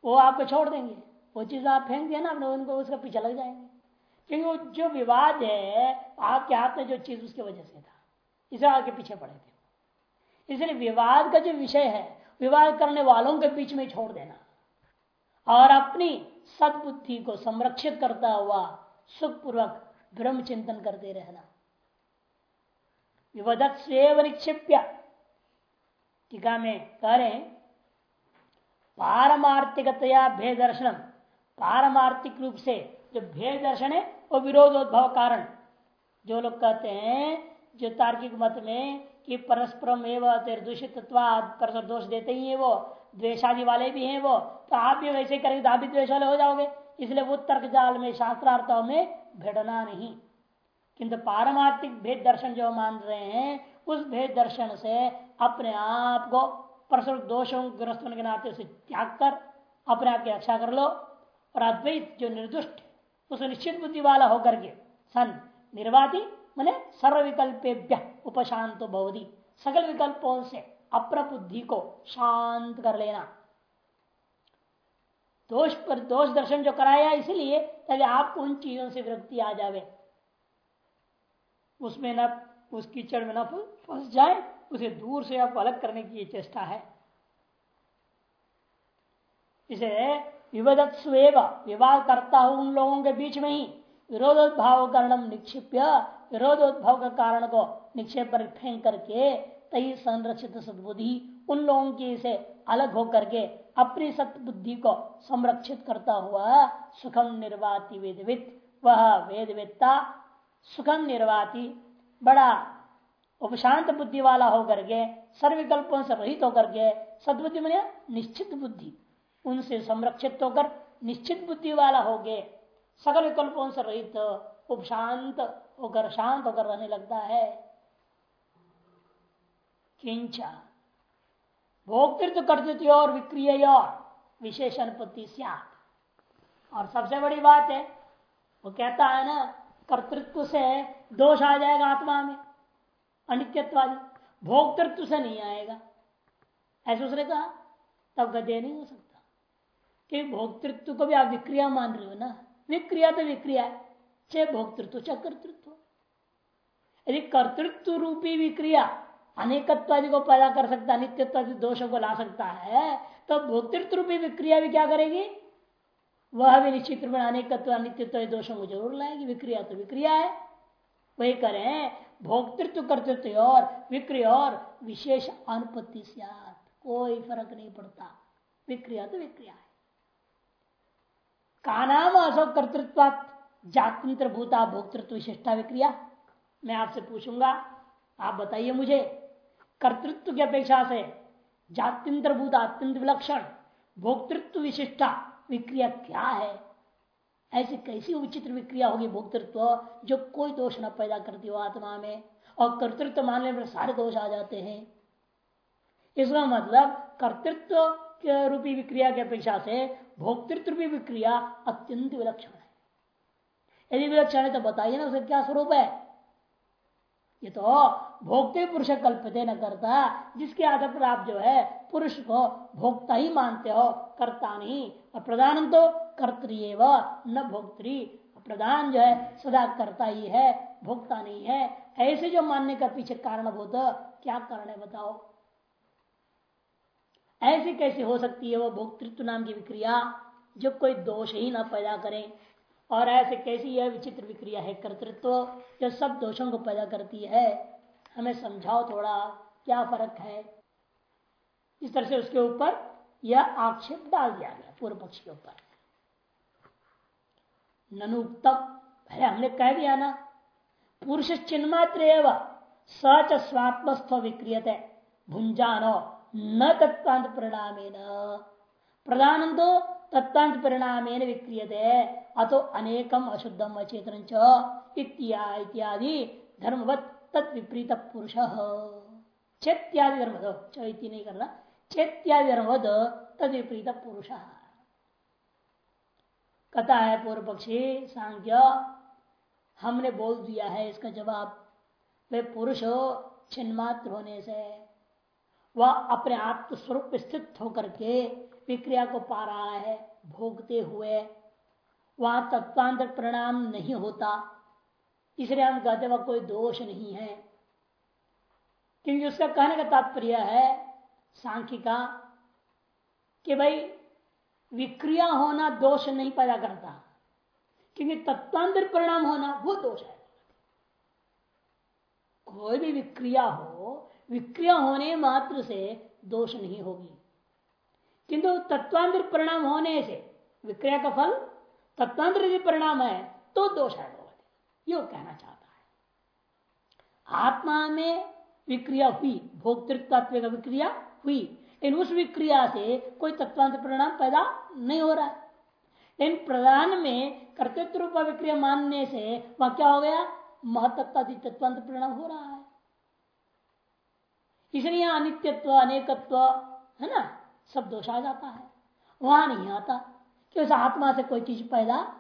वो आपको छोड़ देंगे। वो चीज़ आप फेंक दिया ना अपने उनको उसका पीछे लग जाएँगे। क्योंकि वो जो विवाद है, आपके हाथ में जो चीज़ उसकी वजह से था। इसे आगे पीछे पड़े थे। इसलिए विवाद का जो विषय है, विवाद करने वालों के बीच में छोड़ देना और अपनी सदबुद्धि को संरक्षित करता हुआ सुखपूर्वक ब्रह्म चिंतन करते रहना। विवदत स्वेव निक्षिप्य। टीका में कह रहे पारमार्थिकतया भेद पारमार्थिक रूप से जो भेद दर्शन है, वो विरोधोद्भव कारण। जो लोग कहते हैं जो तार्किक मत में कि परस्परम एवं दूषित परस्पर दोष देते ही है वो, द्वेषादि वाले भी हैं वो तो आप भी वैसे करेंगे तो आप भी वाले हो जाओगे। इसलिए वो तर्क जाल में, शास्त्रार्थों में भिड़ना नहीं। किंतु पारमार्थिक भेद दर्शन जो मान रहे हैं, उस भेद दर्शन से अपने आप को परस्पर दोषों, ग्रस्त के नाते उसे त्याग कर, अपने आप की रक्षा कर लो। और अद्वैत जो निर्दुष्ट उस निश्चित बुद्धि वाला होकर के, सन, निर्वाती मैंने सर्व विकल्प उपशांत बहुदी सकल विकल्पों से अप्र बुद्धि को शांत कर लेना। दोष पर दोष दर्शन जो कराया इसलिए ताकि आपको उन चीज़ों से विरक्ति आ जावे। उसमें न उस कीचड़ में न फंस जाए, उसे दूर से आप अलग करने की चेष्टा है। इसे विवदत्वेव विवाद करता हूँ उन लोगों के बीच में ही। विरोधोद्भाव कारण निक्षिप्य विरोधोद्भाव का कारण को निक्षेप पर फेंक करके तई संरक्षित सदबुद्धि उन लोगों की से अलग होकर के अपनी सतबुद्धि को संरक्षित करता हुआ सुखम निर्वाति वेदवित। वह वेदवेत्ता सुखम निर्वाति, बड़ा उपशांत बुद्धि वाला होकर के सर्विकल्पों से रहित होकर के सदबुद्धि मैंने निश्चित बुद्धि। उनसे संरक्षित होकर निश्चित बुद्धि वाला हो गए सकल विकल्पों से रहित उपशांत होकर, शांत होकर रहने लगता है। किंचा भोक्तृत्व कर्तृत्व और विक्रिय और विशेष अनुपत्ति और सबसे बड़ी बात है, वो कहता है ना, कर्तृत्व से दोष आ जाएगा आत्मा में, अनित्यत्वादी। भोक्तृत्व से नहीं आएगा। ऐसे उसने कहा, तब गद्य नहीं हो सकता। कि भोक्तृत्व को भी आप विक्रिया मान रहे हो ना। विक्रिया तो विक्रिया है। चे भोक्तृत्व च कर्तृत्व। यदि कर्तृत्व रूपी विक्रिया अनेकत्वादि को पैदा कर सकता नित्यत्वादि दोषों को ला सकता है तो भोक्तृत्व रूपी विक्रिया भी क्या करेगी? वह भी निश्चित रूप में अनेकत्व नित्यत्व दोषों को ज़रूर लाएगी। विक्रिया तो विक्रिया है। वही करें, भोक्तृत्व, कर्तृत्व और विक्रिय और विशेष अनुपत्ति से कोई फ़र्क नहीं पड़ता। विक्रिया तो विक्रिया है। का नाम असो कर्तृत्व जातंत्र भूता भोक्तृत्व विशिष्टा विक्रिया। मैं आपसे पूछूँगा, आप बताइए मुझे, कर्तृत्व की अपेक्षा से जात्यंतर भूत अत्यंत विलक्षण भोक्तृत्व विशिष्टा विक्रिया क्या है? ऐसी कैसी विचित्र विक्रिया होगी भोक्तृत्व जो कोई दोष न पैदा करती हो आत्मा में और कर्तृत्व मानने पर सारे दोष आ जाते हैं? इसका मतलब कर्तृत्व रूपी विक्रिया की अपेक्षा से भोक्तृत्व रूपी विक्रिया अत्यंत विलक्षण है। यदि विलक्षण है तो बताइए ना उसे क्या स्वरूप है। ये तो भोक्ते पुरुष कल्पते न करता, जिसके आधार पर आप जो है पुरुष को भोक्ता ही मानते हो, करता नहीं और प्रधान तो कर्तृ न भोक्तृ प्रधान जो है सदा करता ही है, भोक्ता नहीं है। ऐसे जो मानने का पीछे कारण भूत क्या कारण है बताओ। ऐसे कैसे हो सकती है वो भोक्तृत्व नाम की विक्रिया जो कोई दोष ही ना पैदा करें? और ऐसे कैसी यह विचित्र विक्रिया है कर्तृत्व जो सब दोषों को पैदा करती है? हमें समझाओ थोड़ा, क्या फ़र्क है? इस तरह से उसके ऊपर यह आक्षेप डाल दिया गया पूर्व पक्ष के ऊपर। ननुक्तम, पहले हमने कह दिया ना पुरुष चिन्मात्र सच स्वात्मस्थ विक्रियते भुंजानो न तत्वांत परिणाम प्रधान तो तत्वांत परिणाम विक्रियते अतो अनेकम अशुद्धम अचेतन इत्यादि धर्मवत तद विपरीत पुरुष चेत्यादि धर्म नहीं करना चेत्यादि धर्मवद तद विपरीत पुरुष कथा है पूर्व पक्षी सांख्य, हमने बोल दिया है, इसका जवाब, वे पुरुष छिन्मात्र होने से। वह अपने आत्म स्वरूप स्थित होकर के विक्रिया को पा रहा है, भोगते हुए। वहाँ तत्वांतर परिणाम नहीं होता। इसलिए हम कहते वह कोई दोष नहीं है। क्योंकि उसका कहने का तात्पर्य है सांख्य का कि भाई, विक्रिया होना दोष नहीं पैदा करता। क्योंकि तत्वांतर परिणाम होना वो दोष है। कोई भी विक्रिया हो विक्रिया होने मात्र से दोष नहीं होगी। किंतु तत्वांतर परिणाम होने से विक्रिया का फल, तत्वांतर यदि परिणाम है तो दोष है ये कहना चाहता है। आत्मा में विक्रिया हुई भोक्तृत्व का विक्रिया हुई इन उस विक्रिया से कोई तत्वांतर परिणाम पैदा नहीं हो रहा है। लेकिन प्रधान में कर्तृत्व रूप विक्रिया मानने से वह क्या हो गया? महत्व परिणाम हो रहा है। इसलिए अनित्यत्व, अनेकत्व, है ना? सब दोष आ जाता है। वहाँ नहीं आता कि उस आत्मा से कोई चीज़ पैदा,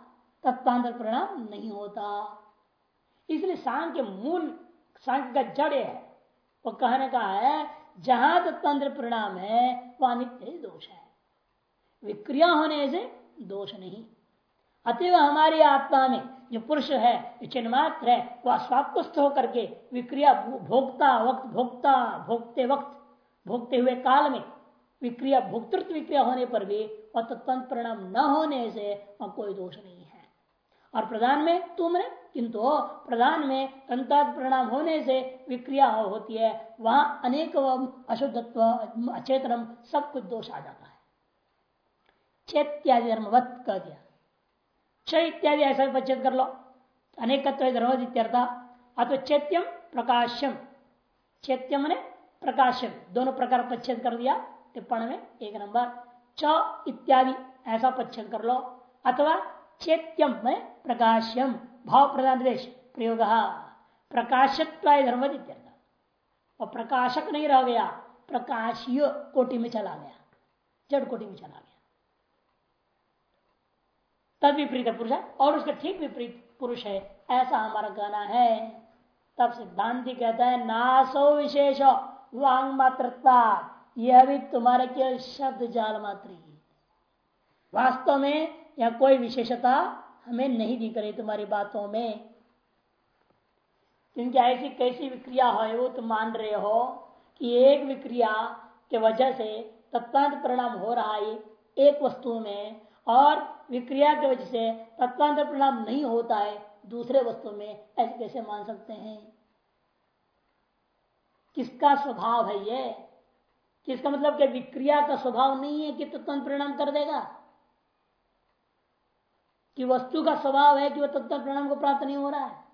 तत्वांतर परिणाम नहीं होता। इसलिए सांख के मूल, सांख्य का जड़ है। वो कहने का है, जहाँ तत्वांतर परिणाम है, वह अनित्य दोष है। विक्रिया होने से दोष नहीं। अतएव हमारी आत्मा में जो पुरुष है चिन्मात्र है वह स्वात्मस्थ होकर के विक्रिया भोक्ता वक्त भोक्ता भोगते वक्त, भोगते हुए काल में विक्रिया, भोक्तृत्व विक्रिया होने पर भी और तत्व परिणाम न होने से वह कोई दोष नहीं है। और प्रधान में तुमने किंतु प्रधान में तंता परिणाम होने से विक्रिया हो, होती है, वहाँ अनेक अशुद्धत्व, अचेतनम सब कुछ दोष आ जाता है। चैत्यादि धर्मवत कह दिया। क्षय इत्यादि ऐसा परिच्छेद कर लो। अनेकत्व धर्मवत इत्यर्था। अथवा चैत्यम प्रकाशम चैत्यम ने प्रकाशम दोनों प्रकार परिच्छेद कर दिया। टिप्पण में एक नंबर। च इत्यादि ऐसा परिच्छेद कर लो। अथवा चैत्यम में प्रकाश्यम। भाव प्रधान देश। प्रयोग। प्रकाशत्व धर्म और प्रकाशक नहीं रह गया। प्रकाशीय कोटि में चला गया। जड़ कोटि में चला गया। तद विपरीत पुरुष है, और उसका ठीक विपरीत पुरुष है। ऐसा हमारा कहना है। तब सिद्धांति कहता है, नासो विशेष, वांग मात्रता यह भी तुम्हारे केवल शब्द जाल मात्र ही वास्तव में यह कोई विशेषता हमें नहीं दिख रही तुम्हारी बातों में। क्योंकि ऐसी कैसी विक्रिया है वो तुम मान रहे हो कि एक विक्रिया के वजह से तत्वांत परिणाम हो रहा है एक वस्तु में, और विक्रिया के वजह से तत्वांतर परिणाम नहीं होता है, दूसरे वस्तु में ऐसे कैसे मान सकते हैं? किसका स्वभाव है ये? किसका मतलब कि विक्रिया का स्वभाव नहीं है कि तत्व परिणाम कर देगा? कि वस्तु का स्वभाव है कि वह तत्व परिणाम को प्राप्त नहीं हो रहा है?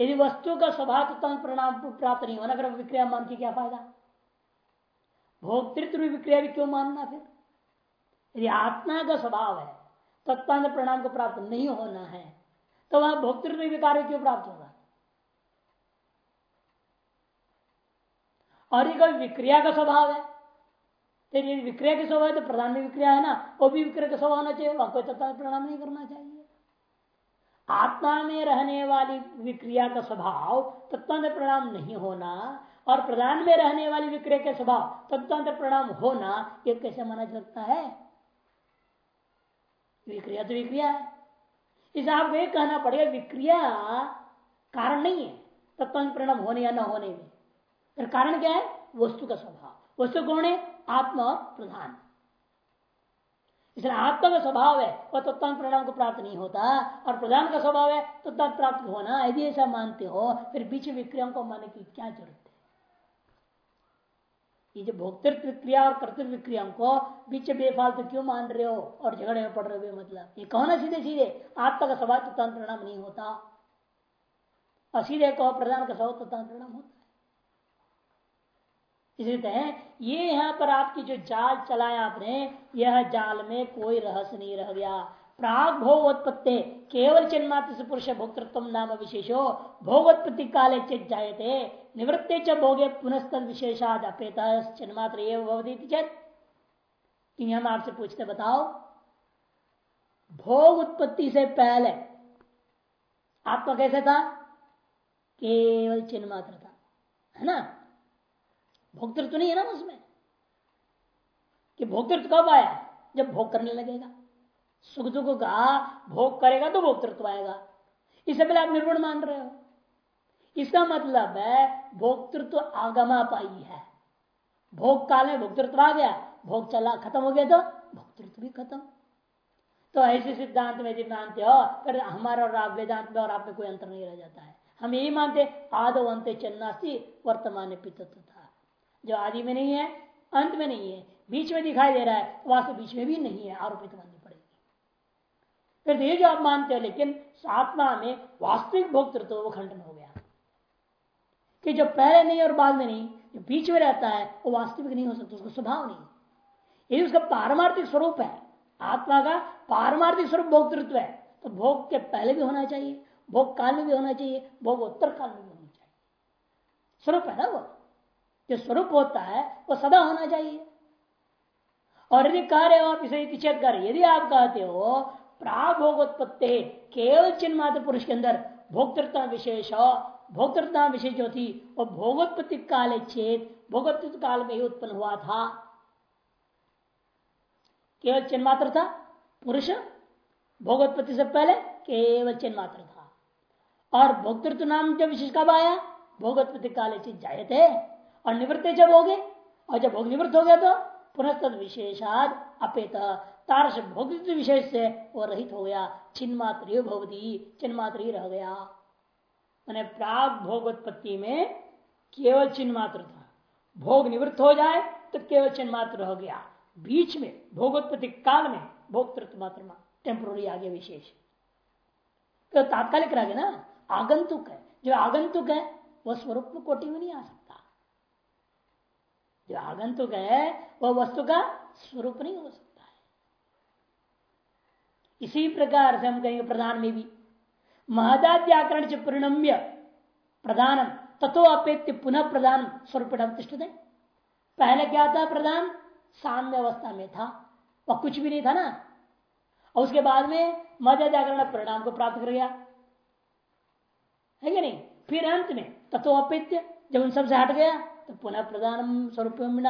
यदि वस्तु का स्वभाव तत्व परिणाम को प्राप्त नहीं होना अगर विक्रिया मान के क्या फ़ायदा? भोक्तृत्व विक्रिया भी क्यों मानना फिर? यदि आत्मा का स्वभाव है, तत्पान परिणाम को प्राप्त नहीं होना है तो वह भोक्तृत्व विकार क्यों प्राप्त होगा? और ये विक्रिया का स्वभाव है? तो यदि विक्रिया के स्वभाव है तो प्रधान में विक्रिया है ना, वो भी विक्रिया का स्वभाव होना चाहिए, वह कोई तत्व परिणाम नहीं करना चाहिए। आत्मा में रहने वाली विक्रिया का स्वभाव तत्व परिणाम नहीं होना और प्रधान में रहने वाली विक्रिया के स्वभाव तत्वांतर परिणाम होना, ये कैसे माना जा सकता है? विक्रिया तो विक्रिया है। इस आपको ये कहना पड़ेगा, विक्रिया कारण नहीं है। तत्व परिणाम होने या न होने में। फिर कारण क्या है? वस्तु का स्वभाव। वस्तु कौन है? आत्मा प्रधान। इसलिए आत्मा का स्वभाव है, वह तत्व परिणाम को प्राप्त नहीं होता। और प्रधान का स्वभाव है तत्व प्राप्त होना। यदि ऐसा मानते हो, फिर बीच विक्रियाओं को मानने की क्या ज़रूरत ये जो भोक्तृत्व क्रिया और कर्तव्य क्रियाओं को बीच बेफालतू क्यों मान रहे हो और झगड़े में पड़ रहे हो मतलब ये कहो ना सीधे सीधे, आत्मा का स्वभाव तत्व परिणाम नहीं होता। और सीधे कहो, प्रधान का स्वभाव तत्व परिणाम होता इसलिए है ये यहाँ पर आपकी जो जाल चलाया आपने, यह जाल में कोई रहस्य नहीं रह गया। प्राग भोगोत्पत्ति केवल चिन्मात्र से पुरुष भोक्तृत्व नाम विशेषो, भोगोत्पत्ति काले चित जायते, निवृत्ते च भोगे पुनस्त विशेषाद अपेत चिन्मात्र चेत। हम आपसे पूछते, बताओ। भोग उत्पत्ति से पहले आपका कैसे था? केवल चिन्ह मात्र था, है ना? भोक्तृत्व नहीं है ना उसमें, कि भोक्तृत्व कब आया? जब भोग करने लगेगा। सुख दुख का भोग करेगा तो भोक्तृत्व आएगा। इससे पहले आप निर्गुण मान रहे हो। इसका मतलब है भोक्तृत्व आगमा पाई है। भोग काल में भोक्तृत्व आ गया, भोग चला खत्म हो गया तो भोक्तृत्व भी खत्म। तो ऐसे सिद्धांत में यदि मानते हो फिर हमारा और आप वेदांत में और आप में कोई अंतर नहीं रह जाता है। हम यही मानते आदो अंत चन्नासी वर्तमान पितत्व था। जो आदि में नहीं है, अंत में नहीं है, बीच में दिखाई दे रहा है वास्तव बीच में भी नहीं है, आरोपित मानने फिर ये जो आप मानते हो, लेकिन आत्मा में वास्तविक भोक्तृत्व वो खंडन हो गया। कि जो पहले नहीं और बाद में नहीं, जो बीच में रहता है, वो वास्तविक नहीं हो सकता, उसका स्वभाव नहीं। यदि उसका पारमार्थिक स्वरूप है, आत्मा का पारमार्थिक स्वरूप भोक्तृत्व है तो भोग के पहले भी होना चाहिए, भोग काल में भी होना चाहिए, भोग उत्तर काल में भी होना चाहिए। स्वरूप है ना वो? जो स्वरूप होता है, वो सदा होना चाहिए। और यदि कार्य आप इसे कर, यदि आप कहते हो प्राभोगोत्पत्ति केवल चिन्ह मात्र पुरुष के अंदर भोक्तृता विशेष भोक्तृता विशेष जो थी, वो भोगोत्पत्ति काल चेत, भोगोत्पत्ति काल में ही उत्पन्न हुआ था। केवल चिन्ह मात्र था पुरुष, भोगोत्पत्ति से पहले केवल चिन्ह मात्र था। और भोक्तृत्व नाम जब विशेष कब आया? भोगोत्पत्ति काल चीज़ जाए थे। और निवृत्त जब हो गए, और जब भोग निवृत्त हो गया तो पुनः तद विशेषाद अपेत। तारस विशेष से, वो रहित हो गया। चिन्ह मात्र भवती चिन्ह मात्र ही रह गया। मैंने प्राग भोगोत्पत्ति में केवल चिन्ह मात्र था। भोग निवृत्त हो जाए तो केवल चिन्ह मात्र हो गया। बीच में, भोगोत्पत्ति काल में, भोक्तृत्व मात्र टेम्पोरी आगे विशेष। तो तात्कालिक रह गया ना? आगंतुक है। जो आगंतुक है वह स्वरूप कोटि में नहीं आ सकता। जो आगंतुक है वह वस्तु का स्वरूप नहीं हो सकता। इसी प्रकार से हम कहेंगे प्रधान में भी। महदाद्याकरण से परिणम्य प्रधान तथो अपेत्य पुनः प्रधान स्वरूप पहले क्या था प्रधान? साम्य अवस्था में था, वह कुछ भी नहीं था ना। और उसके बाद में जागरण परिणाम को प्राप्त कर गया। है कि नहीं? फिर अंत में तत्व अपित्य, जब उन सबसे हट गया तो पुनः प्रधान स्वरूप में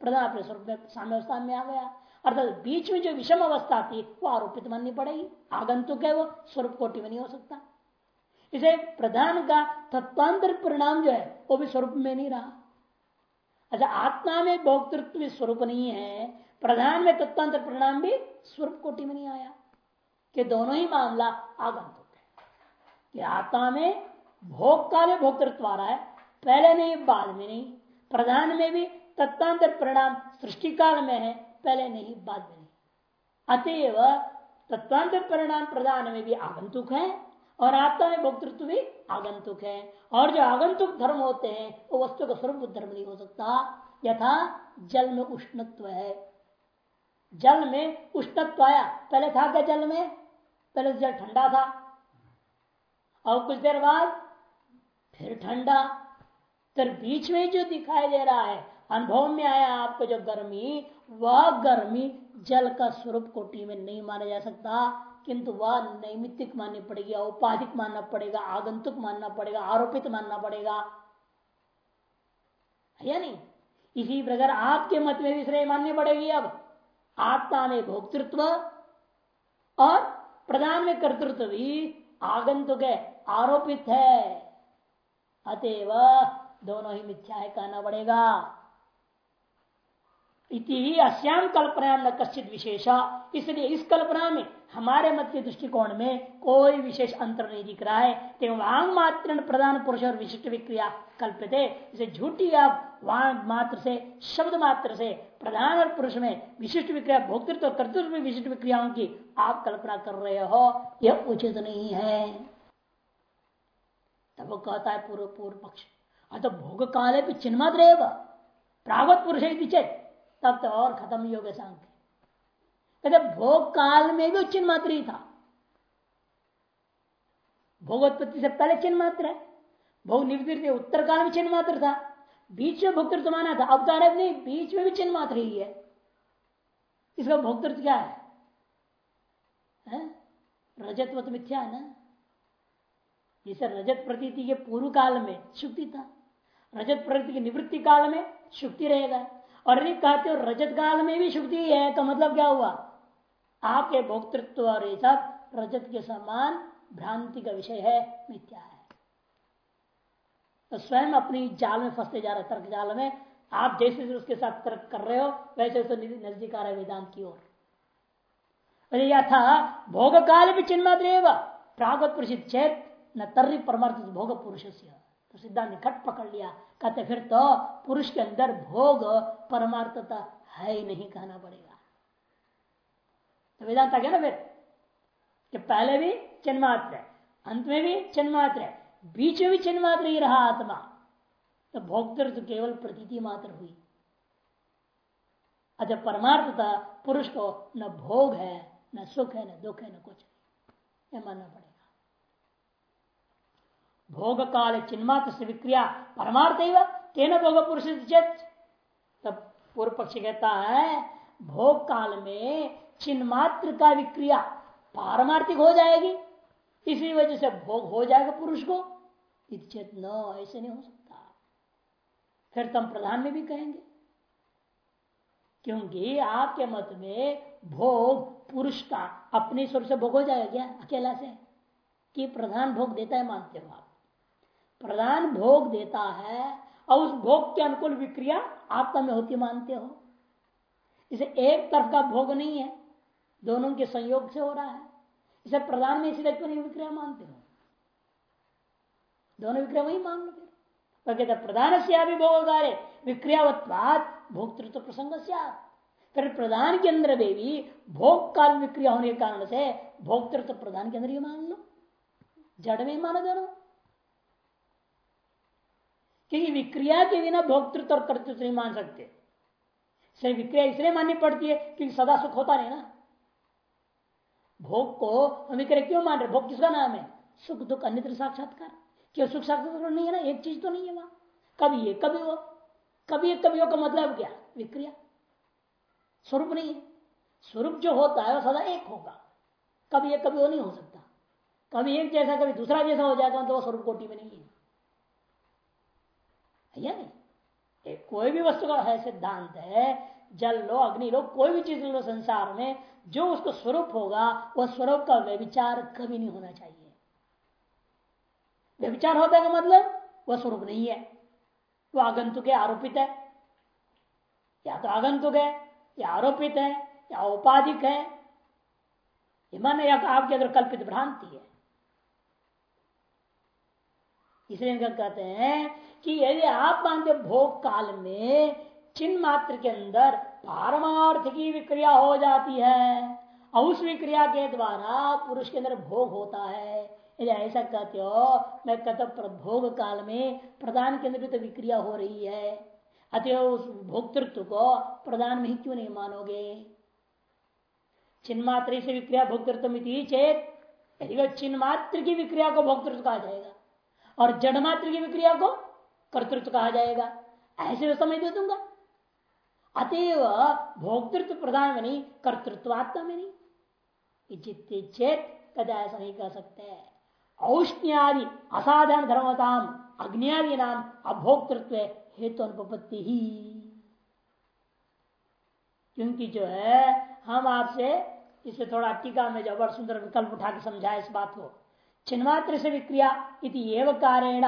प्रधान अपने स्वरूप में साम्य अवस्था में आ गया। अर्थात बीच में जो विषम अवस्था थी, वो आरोपित माननी पड़ेगी। आगंतुक है वो, स्वरूप कोटि में नहीं हो सकता। इसे प्रधान का तत्वांतर परिणाम जो है, वो भी स्वरूप में नहीं रहा। अच्छा आत्मा में भोक्तृत्व स्वरूप नहीं है, प्रधान में तत्वांतर परिणाम भी स्वरूप कोटि में नहीं आया। कि दोनों ही मामला आगंतुक है। कि आत्मा में भोग काल भोक्तृत्व आ रहा है, पहले नहीं, बाद में नहीं। प्रधान में भी तत्वांतर परिणाम सृष्टि काल में है पहले नहीं बाद में नहीं अतएव तत्वांतर परिणाम प्रदान में भी आगंतुक है और आत्मा में भोक्तृत्व भी आगंतुक है और जो आगंतुक धर्म होते हैं वो वस्तु का स्वरूप धर्म नहीं हो सकता यथा जल में उष्णत्व है जल में उष्णत्व आया पहले था क्या जल में पहले जल ठंडा था और कुछ देर बाद फिर ठंडा फिर बीच में जो दिखाई दे रहा है अनुभव में आया आपको जो गर्मी वह गर्मी जल का स्वरूप कोटि में नहीं माना जा सकता, किंतु वह नैमित्तिक माननी पड़ेगी, औपाधिक मानना पड़ेगा, आगंतुक मानना पड़ेगा, आरोपित मानना पड़ेगा। या नहीं? इसी प्रकार आपके मत में भी श्रेय माननी पड़ेगी अब। आत्मा में भोक्तृत्व और प्रधान में कर्तृत्व भी आगंतुक है, आरोपित है। अतएव दोनों ही मिथ्या है कहना पड़ेगा। इति कल्पना न कश्चित विशेषा। इसलिए इस कल्पना में, हमारे मत के दृष्टिकोण में कोई विशेष अंतर नहीं दिख रहा है। तो वांग मात्र प्रधान पुरुष और विशिष्ट विक्रिया कल्पते इसे झूठी आप वांग मात्र से, शब्द मात्र से प्रधान और पुरुष में विशिष्ट विक्रिया, भोक्तृत्व और कर्तृत्व में विशिष्ट विक्रियाओं की आप कल्पना कर रहे हो, यह उचित नहीं है। तब वो कहता है पूर्व पूर्व पक्ष, अतः भोग काले भी चिन्मात्र प्रागत पुरुष तब तो और खत्म गए सांख्य। कहते भोग काल में भी चिन्ह मात्र ही था। भोगोत्पत्ति से पहले चिन्ह मात्र है। भोग निवृत्ति उत्तर काल में चिन्ह मात्र था। बीच में भोक्तृत्व माना था अब तो नहीं बीच में भी चिन्ह मात्र ही है। इसका भोक्तृत्व क्या है, है? रजतवत मिथ्या है ना? जैसे रजत प्रतीति के पूर्व काल में शुक्ति था। रजत प्रतीति के निवृत्ति काल में शुक्ति रहेगा। और यदि कहते हो, रजत काल में भी शुक्ति है तो मतलब क्या हुआ? आपके भोक्तृत्व और ये सब रजत के समान भ्रांति का विषय है, मिथ्या है। तो स्वयं अपनी जाल में फंसते जा रहे, तर्क जाल में, आप जैसे जैसे उसके साथ तर्क कर रहे हो, वैसे तो नज़दीक आ रहे वेदांत की ओर। अरे यथा भोग काल भी चिन्ह प्रागत पुरुषित चेत, न तर्री परमार्थ भोग पुरुष तो सिद्धांत निकट पकड़ लिया। कहते, फिर तो पुरुष के अंदर भोग परमार्थता है ही नहीं कहना पड़ेगा। तो वेदांत आ गया ना फिर, कि पहले भी चिन्मात्र है, अंत में भी चिन्मात्र है, बीच में भी चिन्मात्र ही रहा आत्मा। तो भोक्तृत्व केवल प्रतीति मात्र हुई। अच्छा परमार्थता पुरुष को न भोग है, न सुख है, न दुख है, न कुछ यह मानना पड़ेगा। भोग काल चिन्मात्र से विक्रिया परमार्थ ही तेना भोग पुरुष तब पूर्व पक्ष कहता है भोग काल में चिन्मात्र का विक्रिया पारमार्थिक हो जाएगी। इसी वजह से भोग हो जाएगा पुरुष को। इच्छित न, ऐसे नहीं हो सकता। फिर तुम प्रधान में भी कहेंगे, क्योंकि आपके मत में भोग पुरुष का अपने स्वर से भोग हो जाएगा क्या? अकेला से? कि प्रधान भोग देता है मानते हो आप? प्रधान भोग देता है और उस भोग के अनुकूल विक्रिया आत्मा में होती मानते हो। इसे एक तरफ़ का भोग नहीं है, दोनों के संयोग से हो रहा है। इसे प्रधान में इसलिए क्यों नहीं विक्रिया मानते हो? दोनों विक्रिया वही मान लो फिर। कहते प्रधान से भी भोग कार्य विक्रियावत्वाद भोक्तृत्व प्रसंग फिर प्रधान के अंदर भी भोग काल विक्रिया होने के कारण से भोक्तृत्व प्रधान के अंदर ही मान लो। जड़ में ही मानो दोनों। क्योंकि विक्रिया के बिना भोक्तृत्व और कर्तृत्व नहीं मान सकते। से विक्रिया इसलिए माननी पड़ती है क्योंकि सदा सुख होता नहीं ना। भोग को हम विक्रिया क्यों मान रहे भोग किसका नाम है? सुख, दुख अन्य साक्षात्कार। क्यों सुख, साक्षात्कार नहीं है ना? एक चीज़ तो नहीं है वहाँ। कभी ये, कभी वो। कभी एक, कभी वो का मतलब क्या? विक्रिया। स्वरूप नहीं है। स्वरूप जो होता है वो सदा एक होगा। कभी एक, कभी वो नहीं हो सकता। कभी एक जैसा, कभी दूसरा जैसा हो जाएगा तो वो स्वरूप कोटि में नहीं है। या नहीं? कोई भी वस्तु का है, सिद्धांत है, जल लो, अग्नि लो, कोई भी चीज़ लो संसार में, जो उसको स्वरूप होगा, वह स्वरूप का व्यविचार कभी नहीं होना चाहिए। व्यविचार होता है मतलब वह स्वरूप नहीं है। वो आगंतुक है, आरोपित है। या तो आगंतुक है, या आरोपित है, या औपाधिक है। मन या तो आपके अंदर कल्पित भ्रांति है। इसलिए इनका कहते हैं कि यदि आप मानते भोग काल में चिन्ह मात्र के अंदर पारमार्थ की विक्रिया हो जाती है, और उस विक्रिया के द्वारा पुरुष के अंदर भोग होता है। यदि ऐसा कहते हो, मैं कहता भोग काल में प्रधान के अंदर भी तो विक्रिया हो रही है। अतः उस भोक्तृत्व को प्रधान में ही क्यों नहीं मानोगे? चिन्ह मात्र से विक्रिया भोक्तृत्व चेत यदि चिन्ह मात्र की विक्रिया को भोक्तृत्व कहा जाएगा, और जड़मात्र की विक्रिया को कर्तृत्व कहा जाएगा। ऐसे समझ दे दूँगा। अतएव भोक्तृत्व प्रधान में नहीं कर्तृत्वात्मा में नहीं चेत कदा ऐसा नहीं कह सकते। औष्ण्यादि असाधारण धर्मताम, अग्नियादि नाम अभोक्तृत्व हेतु अनुपत्ति ही। क्योंकि जो है, हम आपसे इसे थोड़ा टीका में जबर सुंदर विकल्प उठा के समझाए इस बात को। छिन्मात्र से विक्रिया इति कारेण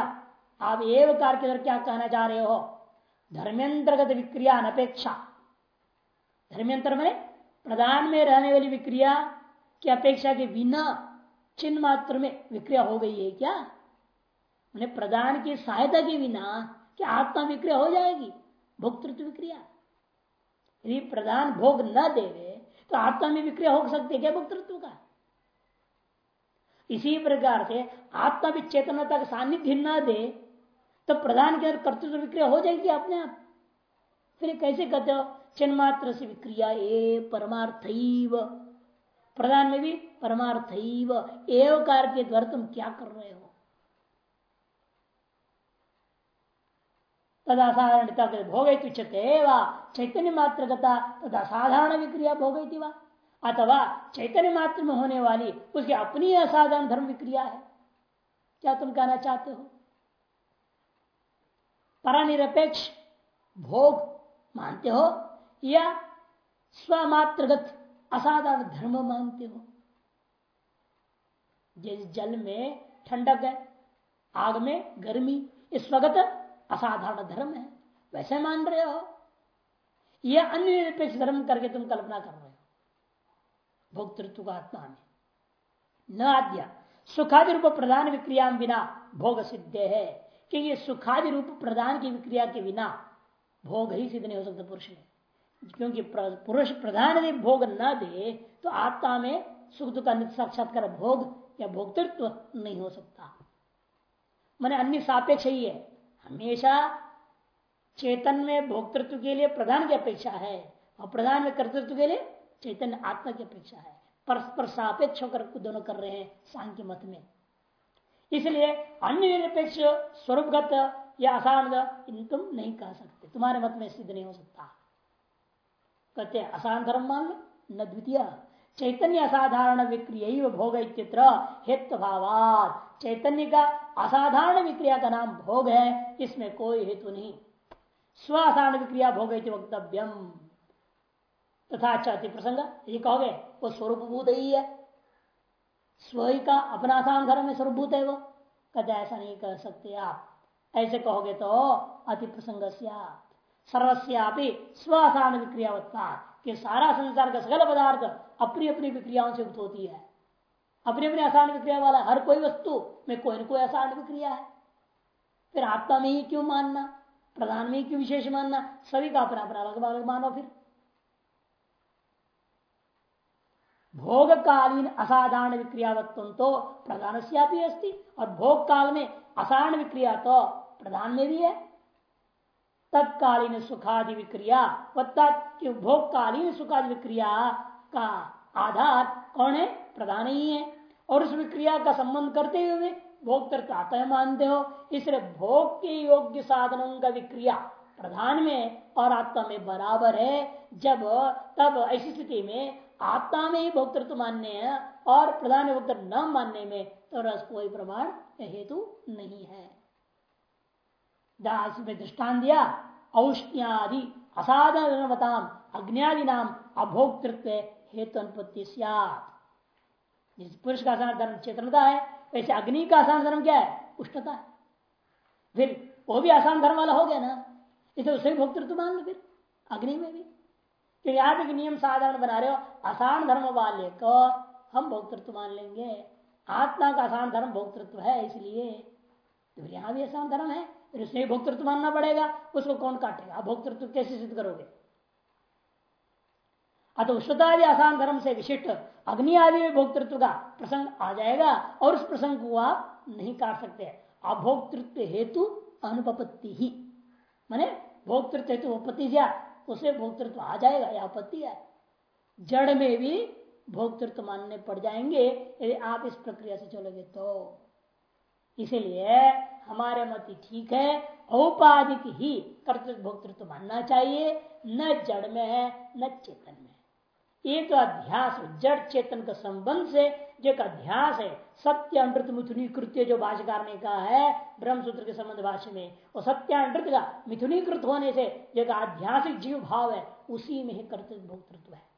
आप एव कार के अंदर क्या कहना चाह रहे हो? धर्मेंतर्गत विक्रिया अनपेक्षा। धर्मेंतर में प्रधान में रहने वाली विक्रिया की अपेक्षा के बिना चिन्ह मात्र में विक्रिया हो गई है क्या? मैंने प्रदान की सहायता के बिना क्या आत्मा विक्रिया हो जाएगी, भोक्तृत्व विक्रिया। यदि प्रधान भोग न देवे तो आत्मा में विक्रिया हो सकती है क्या भोक्तृत्व का? इसी प्रकार से आत्मा भी चेतनता का सानिध्य न दे तो प्रधान के कर्तृत्व विक्रिया हो जाएगी अपने आप। फिर कैसे कहते हो? चिन्ह मात्र से विक्रिया ए परमार्थ प्रधान में भी परमार्थ एव कार्य के द्वारा तुम क्या कर रहे हो? तद असाधारणता भोग चैतन्य मात्र गता तद असाधारण विक्रिया भोग अथवा चैतन्य मात्र में होने वाली, उसकी अपनी असाधारण धर्म विक्रिया है। क्या तुम कहना चाहते हो? परानिरपेक्ष भोग मानते हो या स्वमात्रगत असाधारण धर्म मानते हो? जिस जल में ठंडक है, आग में गर्मी, इस स्वगत असाधारण धर्म है। वैसे मान रहे हो? यह अन्य निरपेक्ष धर्म करके तुम कल्पना कर रहे हो? भोक्तृत्व का आत्मा में। न आद्या, सुखादि रूप प्रधान विक्रिया बिना भोग सिद्ध है। क्योंकि सुखादि रूप प्रधान की विक्रिया के बिना भोग ही सिद्ध नहीं हो सकता पुरुष में। क्योंकि पुरुष प्रधान यदि भोग न दे तो आत्मा में सुख दुख नित्य साक्षात्कार भोग या भोक्तृत्व नहीं हो सकता। मैंने अन्य सापेक्ष ही है। हमेशा चेतन में भोक्तृत्व के लिए प्रधान की अपेक्षा है और प्रधान में कर्तृत्व के लिए चैतन्य आत्मा की अपेक्षा है। परस्पर सापेक्ष होकर दोनों कर रहे हैं, सांख्य मत में। इसलिए अन्य निरपेक्ष स्वरूपगत या आसान तुम नहीं कह सकते। तुम्हारे मत में सिद्ध नहीं हो सकता। कहते असाधारण धर्म मान लो, न द्वितीय। चैतन्य असाधारण विक्रिय भोग हेतु भावात चैतन्य का असाधारण विक्रिया का नाम भोग है, इसमें कोई हेतु नहीं। स्व असाधारण विक्रिया भोग वक्तव्यम। तथा अच्छा प्रसंग ये कहोगे, वो स्वरूप ही है। स्व का अपना आसान धर्म में स्वरूप भूत है वो। कहते, ऐसा नहीं कह सकते आप। ऐसे कहोगे तो अति प्रसंग सर्वस्यापि स्वसान विक्रियावत्ता कि सारा संसार का सगल पदार्थ अपनी अपनी विक्रियाओं से युक्त होती है। अपनी अपनी आसान विक्रिया वाला हर कोई वस्तु में कोई न कोई आसान विक्रिया है। फिर आत्मा में ही क्यों मानना? प्रधान में ही क्यों विशेष मानना? सभी का अपना अपना अलग अलग मानो फिर। भोगकालीन असाधारण विक्रियावत्व तो प्रधान से और भोग काल में असाधारण विक्रिया तो प्रधान में भी है। तत्कालीन सुखादि विक्रिया व भोगकालीन सुखादि विक्रिया का आधार कौन है? प्रधान ही है। और उस विक्रिया का संबंध करते हुए भोग आता मानते हो, इसलिए भोग के योग्य साधनों का विक्रिया प्रधान में और आत्मा में बराबर है। जब तब ऐसी स्थिति में आत्मा में ही भोक्तृत्व मानने हैं और प्रधान भोक्तृत्व न मानने में तो रस कोई प्रमाण हेतु नहीं है। दास में दृष्टान दिया, औष्ण्यादि असाधारणताम अग्नि नाम अभोक्तृत्व हेतु अनुपत्ति जिस पुरुष का आसान धर्म चेतनता है, वैसे अग्नि का आसान धर्म क्या है? उष्णता है। फिर वो भी आसान धर्म वाला हो गया ना। इसे उसे भोक्तृत्व मान लो फिर, अग्नि में भी। क्योंकि आप एक नियम साधारण बना रहे हो? आसान धर्म वाले को हम भोक्तृत्व मान लेंगे। आत्मा का आसान धर्म भोक्तृत्व है, इसलिए। तो यहाँ भी आसान धर्म है, फिर उसने भोक्तृत्व मानना पड़ेगा, उसको कौन काटेगा? भोक्तृत्व कैसे सिद्ध करोगे? अतः उष्णतादि आसान धर्म से विशिष्ट अग्नि आदि में भोक्तृत्व का प्रसंग आ जाएगा, और उस प्रसंग को आप नहीं काट सकते। अभोक्तृत्व हेतु अनुपत्ति ही। माने, भोक्तृत्व हेतु उपत्ति उसे भोक्तृत्व आ जाएगा, यह आपत्ति है। जड़ में भी भोक्तृत्व मानने पड़ जाएँगे, यदि आप इस प्रक्रिया से चलोगे तो। इसलिए हमारे मत ठीक है, औपाधिक ही कर्तृत्व भोक्तृत्व मानना चाहिए, न जड़ में है, न चेतन में तो अध्यास, जड़ चेतन का संबंध से, जो एक अध्यास है, सत्य अमृत मिथुनी कृत्य जो भाषाकार ने कहा है ब्रह्म सूत्र के संबंध भाषा में। वो अमृत का मिथुनीकृत होने से, जो आध्यासिक जीव भाव है, उसी में ही कर्तव्य भोक्तृत्व है।